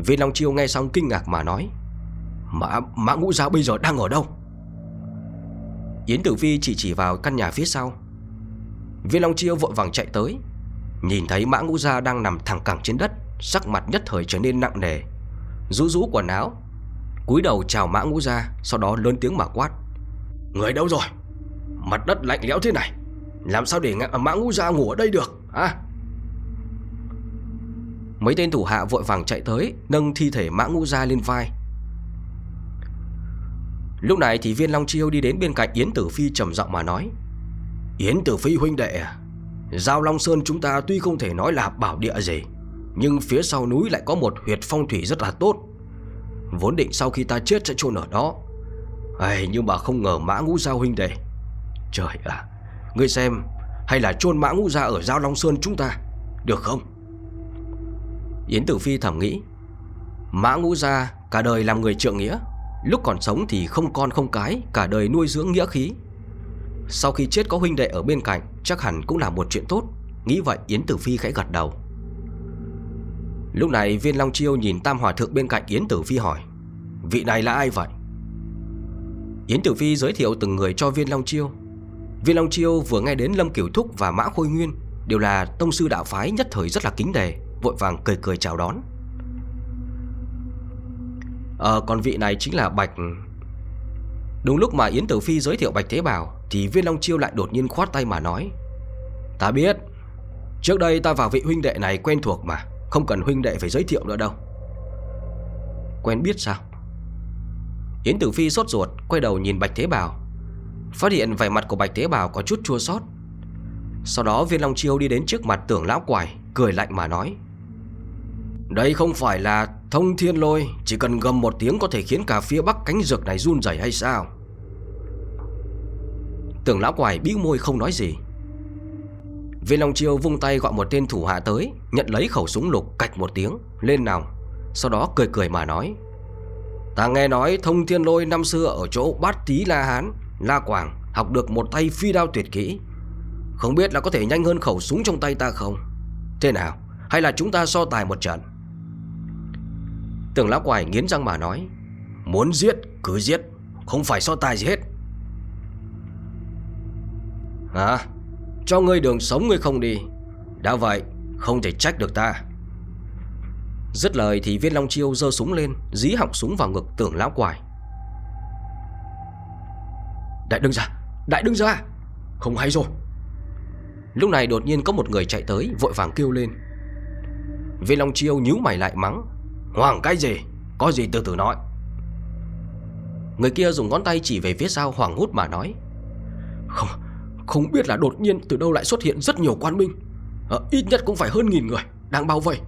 Viên Long Chiêu nghe xong kinh ngạc mà nói Mã, mã ngũ gia bây giờ đang ở đâu? Yến Tử Vi chỉ chỉ vào căn nhà phía sau. Viên Long Chiêu vội vàng chạy tới Nhìn thấy mã ngũ gia đang nằm thẳng cẳng trên đất Sắc mặt nhất thời trở nên nặng nề. Rú rú quần áo cúi đầu chào mã ngũ gia Sau đó lớn tiếng mà quát Người đâu rồi? Mặt đất lạnh lẽo thế này làm sao để mã ngũ gia ngủ ở đây được à? Mấy tên thủ hạ vội vàng chạy tới Nâng thi thể mã ngũ gia lên vai. Lúc này thì viên Long Chiêu đi đến bên cạnh Yến Tử Phi trầm giọng mà nói Yến Tử Phi huynh đệ Giao Long Sơn chúng ta tuy không thể nói là bảo địa gì Nhưng phía sau núi lại có một huyệt phong thủy rất là tốt. Vốn định sau khi ta chết sẽ chôn ở đó. Ai, Nhưng mà không ngờ mã ngũ giao huynh đệ Trời ạ Ngươi xem, Hay là chôn mã ngũ gia ở Giao Long Sơn chúng ta, Được không? Yến Tử Phi thầm nghĩ. Mã ngũ gia cả đời làm người trượng nghĩa, Lúc còn sống thì không con không cái, Cả đời nuôi dưỡng nghĩa khí. Sau khi chết có huynh đệ ở bên cạnh, Chắc hẳn cũng là một chuyện tốt. Nghĩ vậy, Yến Tử Phi khẽ gật đầu. Lúc này viên Long Chiêu nhìn Tam Hòa Thượng bên cạnh Yến Tử Phi hỏi, Vị này là ai vậy? Yến Tử Phi giới thiệu từng người cho viên Long Chiêu. Viên Long Chiêu vừa nghe đến Lâm Kiểu Thúc và Mã Khôi Nguyên, Đều là tông sư đạo phái nhất thời rất là kính đề Vội vàng cười cười chào đón. Ờ còn vị này chính là Bạch. Đúng lúc mà Yến Tử Phi giới thiệu Bạch Thế Bảo, Thì Viên Long Chiêu lại đột nhiên khoát tay mà nói, Ta biết, Trước đây ta và vị huynh đệ này quen thuộc mà, Không cần huynh đệ phải giới thiệu nữa đâu. Quen biết sao? Yến Tử Phi sốt ruột, Quay đầu nhìn Bạch Thế Bảo. Phát hiện vẻ mặt của Bạch Thế Bảo có chút chua xót. Sau đó Viên Long Chiêu đi đến trước mặt tưởng lão quải, Cười lạnh mà nói. Đây không phải là thông thiên lôi, Chỉ cần gầm một tiếng có thể khiến cả phía bắc cánh rực này run rẩy hay sao? Tưởng lão quải bĩu môi không nói gì. Viên Long Chiêu vung tay gọi một tên thủ hạ tới, Nhận lấy khẩu súng lục, cạch một tiếng, Lên nòng Sau đó cười cười mà nói. Ta nghe nói thông thiên lôi năm xưa ở chỗ bát tí La Hán La Quảng học được một tay phi đao tuyệt kỹ. Không biết là có thể nhanh hơn khẩu súng trong tay ta không? Thế nào? Hay là chúng ta so tài một trận? Tưởng lão quải nghiến răng mà nói, Muốn giết, cứ giết, Không phải so tài gì hết. Hả? Cho ngươi đường sống ngươi không đi. Đã vậy, không thể trách được ta. Dứt lời thì viên long chiêu giơ súng lên, Dí họng súng vào ngực tưởng lão quải. Đại đứng ra Đại đứng ra à? Không hay rồi. Lúc này đột nhiên có một người chạy tới Vội vàng kêu lên. Viên Long Chiêu nhíu mày lại mắng Hoàng cái gì? Có gì từ từ nói. Người kia dùng ngón tay chỉ về phía sau Hoàng hút mà nói Không Không biết là đột nhiên từ đâu lại xuất hiện rất nhiều quan binh à, ờ, Ít nhất cũng phải hơn nghìn người Đang bao vây.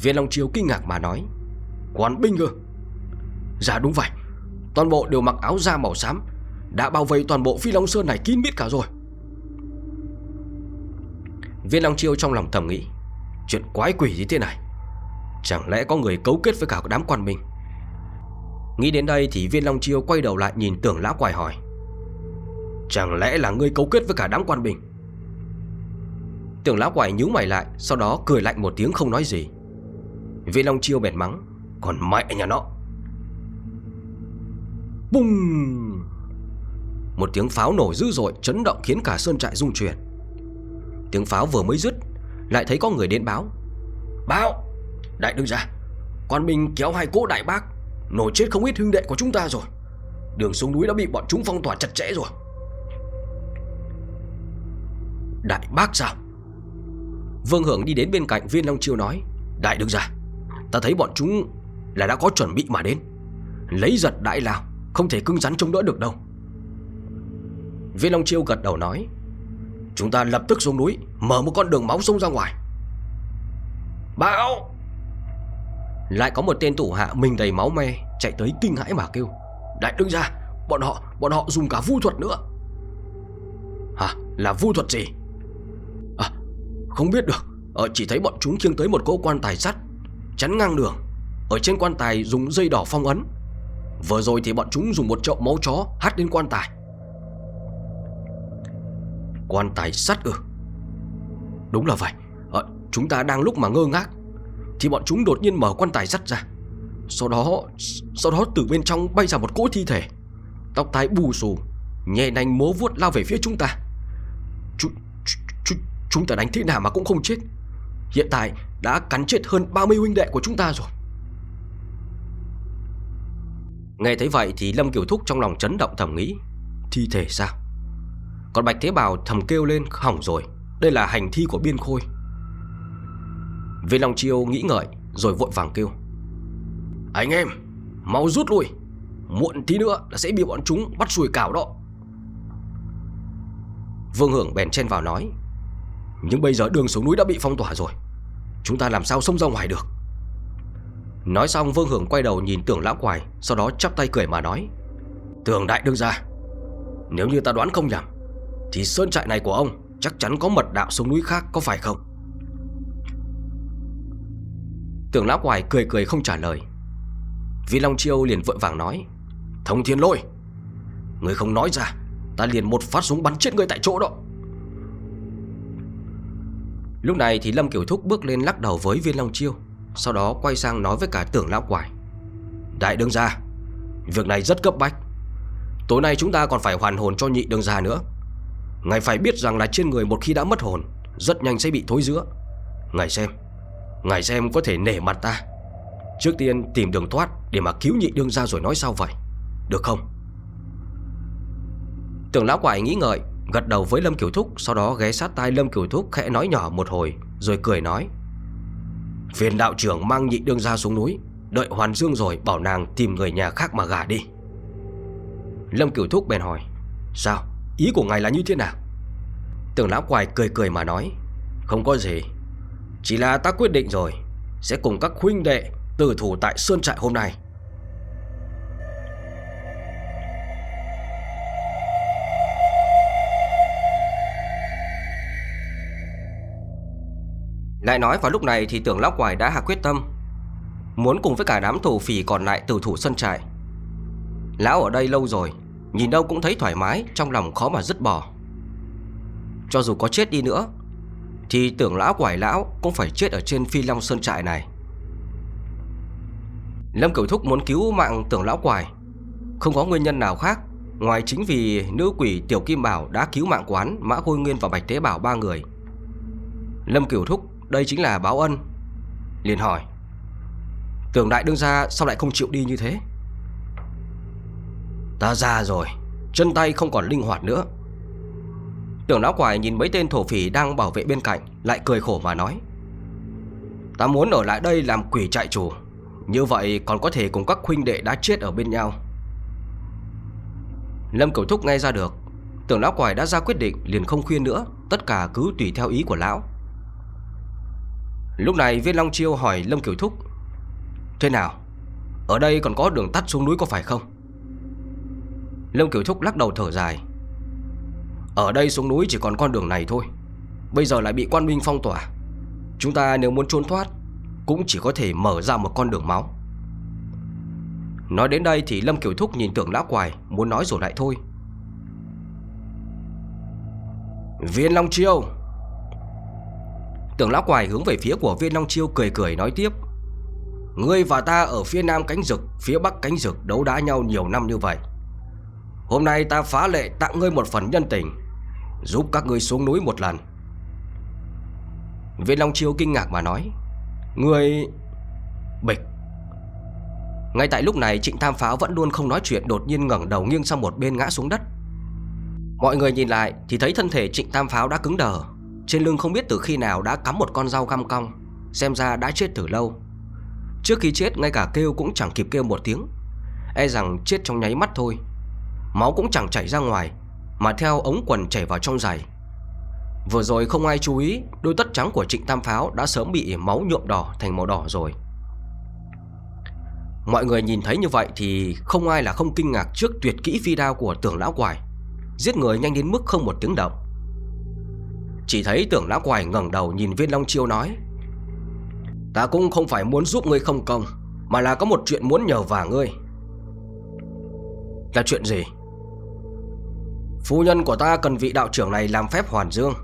Viên Long Chiêu kinh ngạc mà nói Quan binh ư? Dạ đúng vậy. Toàn bộ đều mặc áo da màu xám. Đã bao vây toàn bộ Phi Long Sơn này kín mít cả rồi. Viên Long Chiêu trong lòng thầm nghĩ, Chuyện quái quỷ như thế này, Chẳng lẽ có người cấu kết với cả đám quan minh? Nghĩ đến đây thì viên Long Chiêu quay đầu lại nhìn tưởng lão quài hỏi, Chẳng lẽ là ngươi cấu kết với cả đám quan bình Tưởng lão quài nhíu mày lại, Sau đó cười lạnh một tiếng không nói gì. Viên Long Chiêu bèn mắng, Còn mẹ nhà nó Bùng! Một tiếng pháo nổ dữ dội Chấn động khiến cả sơn trại rung chuyển. Tiếng pháo vừa mới dứt Lại thấy có người đến báo. Báo! Đại đương ra Quan binh kéo hai cỗ đại bác Nổi chết không ít huynh đệ của chúng ta rồi. Đường xuống núi đã bị bọn chúng phong tỏa chặt chẽ rồi. Đại bác sao? Vương Hưởng đi đến bên cạnh viên Long Chiêu nói Đại đương ra Ta thấy bọn chúng là đã có chuẩn bị mà đến. Lấy giật đại lao không thể cứng rắn chống đỡ được đâu. Viên Long Chiêu gật đầu nói Chúng ta lập tức xuống núi Mở một con đường máu sông ra ngoài. Báo Lại có một tên thủ hạ mình đầy máu me Chạy tới kinh hãi mà kêu Đại đứng ra Bọn họ bọn họ dùng cả vu thuật nữa. Hả? Là vu thuật gì? À không biết được. Ờ, Chỉ thấy bọn chúng khiêng tới một cỗ quan tài sắt Chắn ngang đường. Ở trên quan tài dùng dây đỏ phong ấn Vừa rồi thì bọn chúng dùng một chậu máu chó Hát đến quan tài. Quan tài sắt ư? Đúng là vậy. À, Chúng ta đang lúc mà ngơ ngác Thì bọn chúng đột nhiên mở quan tài sắt ra. Sau đó Sau đó từ bên trong bay ra một cỗ thi thể. Tóc tai bù xù Nhẹ nành mố vuốt lao về phía chúng ta. Chúng, chúng, chúng ta đánh thế nào mà cũng không chết. Hiện tại đã cắn chết hơn 30 huynh đệ của chúng ta rồi. Nghe thấy vậy thì Lâm Kiều Thúc trong lòng chấn động thầm nghĩ, Thi thể sao? Còn Bạch Thế Bảo thầm kêu lên hỏng rồi, Đây là hành thi của biên khôi. Viên Long Chiêu nghĩ ngợi Rồi vội vàng kêu, Anh em, Mau rút lui, Muộn tí nữa là sẽ bị bọn chúng bắt xuôi cào đó. Vương Hưởng bèn chen vào nói, Nhưng bây giờ đường xuống núi đã bị phong tỏa rồi, Chúng ta làm sao xông ra ngoài được? Nói xong, Vương Hưởng quay đầu nhìn tưởng lão quài, Sau đó chắp tay cười mà nói, Tưởng đại đương ra Nếu như ta đoán không nhầm, Thì sơn trại này của ông Chắc chắn có mật đạo xuống núi khác, có phải không? Tưởng lão quài cười cười không trả lời. Vi Long Chiêu liền vội vàng nói, Thông thiên lôi, Người không nói ra, Ta liền một phát súng bắn chết người tại chỗ đó. Lúc này thì Lâm Kiểu Thúc bước lên lắc đầu với viên Long Chiêu. Sau đó quay sang nói với cả tưởng lão quải. Đại đương gia, Việc này rất cấp bách. Tối nay chúng ta còn phải hoàn hồn cho nhị đương gia nữa. Ngài phải biết rằng là trên người một khi đã mất hồn, Rất nhanh sẽ bị thối giữa. Ngài xem Ngài xem có thể nể mặt ta. Trước tiên tìm đường thoát Để mà cứu nhị đương gia rồi nói sao vậy? Được không? Tưởng lão quải nghĩ ngợi, Gật đầu với Lâm Kiều Thúc, Sau đó ghé sát tai Lâm Kiều Thúc khẽ nói nhỏ một hồi, Rồi cười nói. Viên đạo trưởng mang nhị đương ra xuống núi, Đợi Hoàn Dương rồi bảo nàng tìm người nhà khác mà gả đi. Lâm Kiều Thúc bèn hỏi, Sao? Ý của ngài là như thế nào? Tưởng lão quài cười cười mà nói, Không có gì. Chỉ là ta quyết định rồi, Sẽ cùng các huynh đệ tử thủ tại Sơn Trại hôm nay. Lại nói vào lúc này thì tưởng lão quài đã hạ quyết tâm. Muốn cùng với cả đám thủ phỉ còn lại từ thủ sân trại. Lão ở đây lâu rồi, Nhìn đâu cũng thấy thoải mái, Trong lòng khó mà dứt bỏ Cho dù có chết đi nữa, Thì tưởng lão quải lão Cũng phải chết ở trên phi long sơn trại này. Lâm Cửu Thúc muốn cứu mạng tưởng lão quải. Không có nguyên nhân nào khác, Ngoài chính vì nữ quỷ Tiểu Kim Bảo đã cứu mạng quán Mã Khôi Nguyên và Bạch Tế Bảo ba người. Lâm Cửu Thúc đây chính là báo ân. Liền hỏi, Tưởng đại đương ra sao lại không chịu đi như thế? Ta già rồi, Chân tay không còn linh hoạt nữa. Tưởng lão quải nhìn mấy tên thổ phỉ đang bảo vệ bên cạnh, Lại cười khổ mà nói, Ta muốn ở lại đây làm quỷ trại chủ, Như vậy còn có thể cùng các huynh đệ đã chết ở bên nhau. Lâm Cầu Thúc nghe ra được, Tưởng lão quải đã ra quyết định liền không khuyên nữa, Tất cả cứ tùy theo ý của lão. Lúc này viên Long Chiêu hỏi Lâm Kiều Thúc, Thế nào? Ở đây còn có đường tắt xuống núi có phải không? Lâm Kiều Thúc lắc đầu thở dài, Ở đây xuống núi chỉ còn con đường này thôi. Bây giờ lại bị quan binh phong tỏa. Chúng ta nếu muốn trốn thoát, Cũng chỉ có thể mở ra một con đường máu. Nói đến đây thì Lâm Kiều Thúc nhìn tưởng lão quài, Muốn nói rồi lại thôi. Viên Long Chiêu Tưởng lão quài hướng về phía của viên Long Chiêu cười cười nói tiếp. Ngươi và ta ở phía nam cánh rực, Phía bắc cánh rực đấu đá nhau nhiều năm như vậy. Hôm nay ta phá lệ tặng ngươi một phần nhân tình, Giúp các ngươi xuống núi một lần. Viên Long Chiêu kinh ngạc mà nói, Ngươi... Bịch. Ngay tại lúc này, Trịnh Tam Pháo vẫn luôn không nói chuyện, Đột nhiên ngẩng đầu nghiêng sang một bên ngã xuống đất. Mọi người nhìn lại Thì thấy thân thể Trịnh Tam Pháo đã cứng đờ trên lưng không biết từ khi nào đã cắm một con dao găm cong, Xem ra đã chết từ lâu. Trước khi chết, ngay cả kêu cũng chẳng kịp kêu một tiếng. E rằng chết trong nháy mắt thôi. Máu cũng chẳng chảy ra ngoài, Mà theo ống quần chảy vào trong giày. Vừa rồi không ai chú ý, Đôi tất trắng của trịnh tam pháo Đã sớm bị máu nhuộm đỏ thành màu đỏ rồi. Mọi người nhìn thấy như vậy Thì không ai là không kinh ngạc Trước tuyệt kỹ phi đao của tưởng lão quải. Giết người nhanh đến mức không một tiếng động chỉ thấy tưởng lão quài ngẩng đầu nhìn viên long chiêu nói, Ta cũng không phải muốn giúp ngươi không công, Mà là có một chuyện muốn nhờ vả ngươi. Là chuyện gì? Phu nhân của ta cần vị đạo trưởng này làm phép hoàn dương.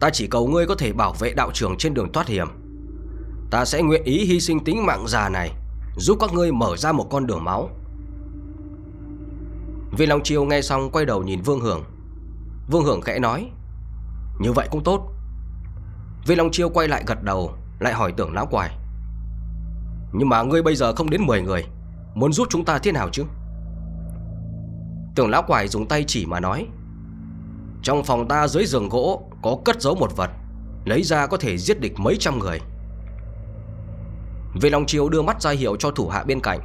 Ta chỉ cầu ngươi có thể bảo vệ đạo trưởng trên đường thoát hiểm. Ta sẽ nguyện ý hy sinh tính mạng già này, Giúp các ngươi mở ra một con đường máu. Viên Long Chiêu nghe xong quay đầu nhìn Vương Hưởng. Vương Hưởng khẽ nói như vậy cũng tốt. Vi Long Chiêu quay lại gật đầu, Lại hỏi tưởng lão quài. Nhưng mà ngươi bây giờ không đến 10 người, Muốn giúp chúng ta thế nào chứ? Tưởng lão quài dùng tay chỉ mà nói. Trong phòng ta dưới giường gỗ Có cất giấu một vật, Lấy ra có thể giết địch mấy trăm người. Vi Long Chiêu đưa mắt ra hiệu cho thủ hạ bên cạnh.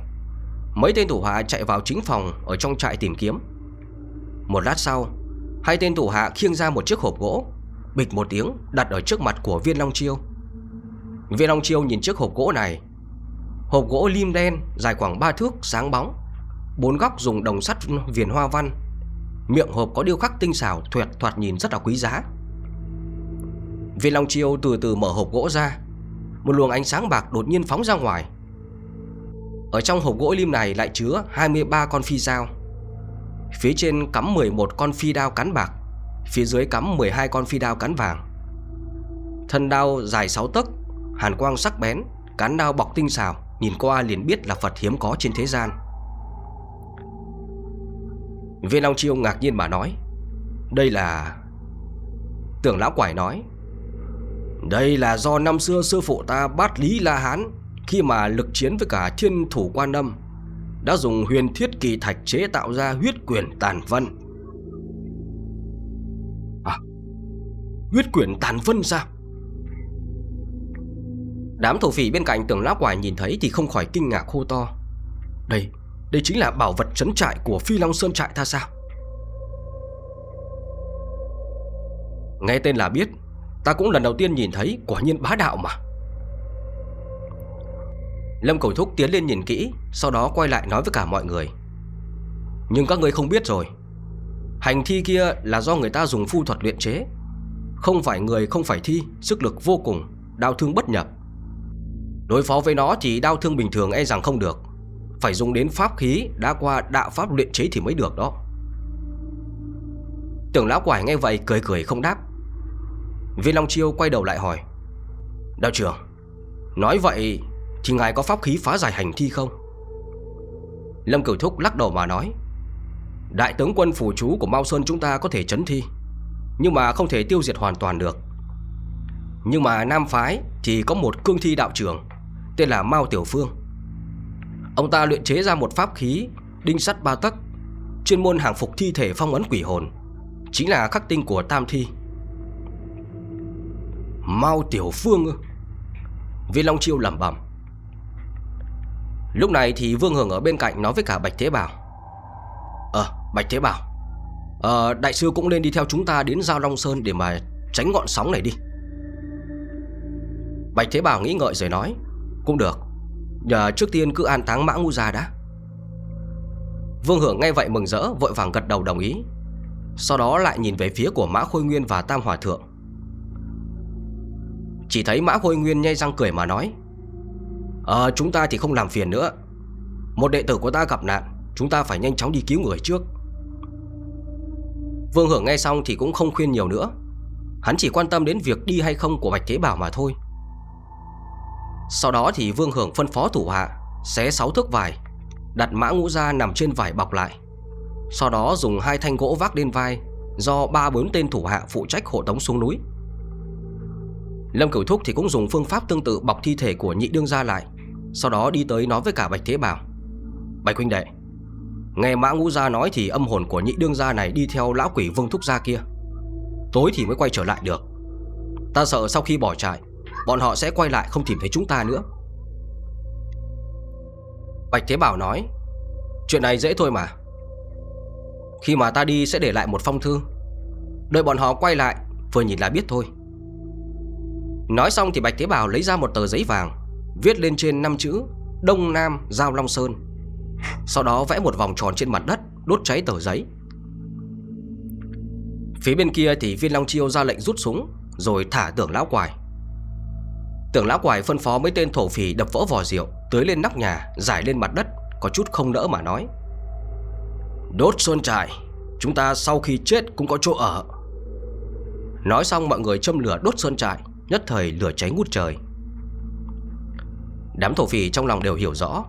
Mấy tên thủ hạ chạy vào chính phòng Ở trong trại tìm kiếm. Một lát sau, Hai tên thủ hạ khiêng ra một chiếc hộp gỗ. Bịch một tiếng, đặt ở trước mặt của viên Long Chiêu. Viên Long Chiêu nhìn chiếc hộp gỗ này. Hộp gỗ lim đen, Dài khoảng 3 thước, sáng bóng. Bốn góc dùng đồng sắt viền hoa văn. Miệng hộp có điêu khắc tinh xảo Thuệt thoạt nhìn rất là quý giá. Viên Long Chiêu từ từ mở hộp gỗ ra. Một luồng ánh sáng bạc đột nhiên phóng ra ngoài. Ở trong hộp gỗ lim này lại chứa 23 con phi dao. Phía trên cắm 11 con phi đao cắn bạc. Phía dưới cắm 12 con phi đao cán vàng. Thân đao dài 6 tấc, Hàn quang sắc bén, Cán đao bọc tinh xảo, Nhìn qua liền biết là Phật hiếm có trên thế gian. Viên Long Chiêu ngạc nhiên mà nói, Đây là Tưởng lão quải nói, Đây là do năm xưa sư phụ ta bát Lý La Hán Khi mà lực chiến với cả thiên thủ quan âm, Đã dùng huyền thiết kỳ thạch chế tạo ra huyết quyền tàn vân. Huyết quyền tàn vân sao Đám thổ phỉ bên cạnh tưởng lão quải nhìn thấy Thì không khỏi kinh ngạc hô to. Đây đây chính là bảo vật trấn trại của Phi Long Sơn trại ta sao? Nghe tên là biết Ta cũng lần đầu tiên nhìn thấy Quả nhiên bá đạo mà. Lâm Cầu Thúc tiến lên nhìn kỹ Sau đó quay lại nói với cả mọi người. Nhưng các người không biết rồi Hành thi kia là do người ta dùng phu thuật luyện chế không phải người không phải thi, Sức lực vô cùng, Đau thương bất nhập. Đối phó với nó thì đau thương bình thường e rằng không được. Phải dùng đến pháp khí, Đã qua đạo pháp luyện chế thì mới được đó. Tưởng lão quải nghe vậy cười cười không đáp. Viên Long Chiêu quay đầu lại hỏi, Đạo trưởng, Nói vậy thì ngài có pháp khí phá giải hành thi không? Lâm Cửu Thúc lắc đầu mà nói, Đại tướng quân phù chú của Mao Sơn chúng ta có thể chấn thi. Nhưng mà không thể tiêu diệt hoàn toàn được. Nhưng mà Nam Phái thì có một cương thi đạo trưởng, Tên là Mao Tiểu Phương. Ông ta luyện chế ra một pháp khí, Đinh sắt ba tấc, Chuyên môn hàng phục thi thể phong ấn quỷ hồn, Chính là khắc tinh của Tam Thi. Mao Tiểu Phương ư? Viên Long Chiêu lẩm bẩm. Lúc này thì Vương Hưởng ở bên cạnh nói với cả Bạch Thế Bảo Ờ Bạch Thế Bảo à, đại sư cũng lên đi theo chúng ta đến Giao Long Sơn để mà tránh ngọn sóng này đi. Bạch Thế Bảo nghĩ ngợi rồi nói Cũng được. Nhờ trước tiên cứ an táng mã ngu gia đã. Vương Hưởng ngay vậy mừng rỡ Vội vàng gật đầu đồng ý. Sau đó lại nhìn về phía của Mã Khôi Nguyên và Tam Hòa Thượng. Chỉ thấy Mã Khôi Nguyên nhai răng cười mà nói Ờ chúng ta thì không làm phiền nữa. Một đệ tử của ta gặp nạn Chúng ta phải nhanh chóng đi cứu người trước. Vương Hưởng nghe xong thì cũng không khuyên nhiều nữa. Hắn chỉ quan tâm đến việc đi hay không của Bạch Thế Bảo mà thôi. Sau đó thì Vương Hưởng phân phó thủ hạ, Xé sáu thước vải, Đặt mã ngũ ra nằm trên vải bọc lại. Sau đó dùng hai thanh gỗ vác lên vai, Do ba bốn tên thủ hạ phụ trách hộ tống xuống núi. Lâm Cửu Thúc thì cũng dùng phương pháp tương tự bọc thi thể của nhị đương gia lại, Sau đó đi tới nói với cả Bạch Thế Bảo. Bạch huynh đệ Nghe mã ngũ gia nói thì âm hồn của nhị đương gia này đi theo lão quỷ vương thúc gia kia. Tối thì mới quay trở lại được. Ta sợ sau khi bỏ trại, Bọn họ sẽ quay lại không tìm thấy chúng ta nữa. Bạch Thế Bảo nói, Chuyện này dễ thôi mà. Khi mà ta đi sẽ để lại một phong thư. Đợi bọn họ quay lại, Vừa nhìn là biết thôi. Nói xong thì Bạch Thế Bảo lấy ra một tờ giấy vàng, Viết lên trên 5 chữ Đông Nam Giao Long Sơn. Sau đó vẽ một vòng tròn trên mặt đất, Đốt cháy tờ giấy. Phía bên kia thì viên Long Chiêu ra lệnh rút súng, Rồi thả tưởng lão quài. Tưởng lão quài phân phó mấy tên thổ phỉ đập vỡ vò rượu, Tưới lên nóc nhà Giải lên mặt đất, Có chút không đỡ mà nói. Đốt sơn trại, Chúng ta sau khi chết cũng có chỗ ở. Nói xong mọi người châm lửa đốt sơn trại, Nhất thời lửa cháy ngút trời. Đám thổ phỉ trong lòng đều hiểu rõ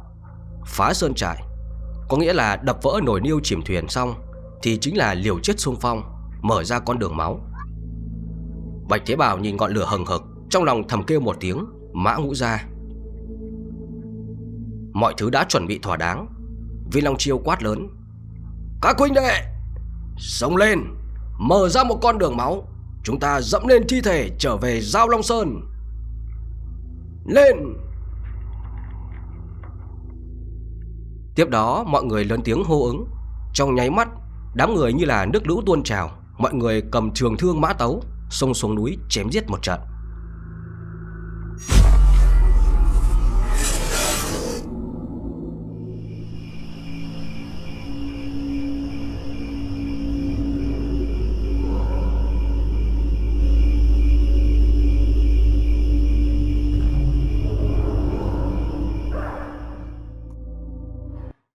Phá sơn trại. Có nghĩa là đập vỡ nồi niêu chìm thuyền xong, Thì chính là liều chết xung phong, Mở ra con đường máu. Bạch Thế Bảo nhìn ngọn lửa hừng hực, trong lòng thầm kêu một tiếng, Mã ngũ ra Mọi thứ đã chuẩn bị thỏa đáng. Vi Long Chiêu quát lớn, Các huynh đệ, Sống lên, Mở ra một con đường máu. Chúng ta dẫm lên thi thể trở về Giao Long Sơn. Lên! Tiếp đó, mọi người lớn tiếng hô ứng. Trong nháy mắt, Đám người như là nước lũ tuôn trào. Mọi người cầm trường thương mã tấu, Xông xuống núi chém giết một trận.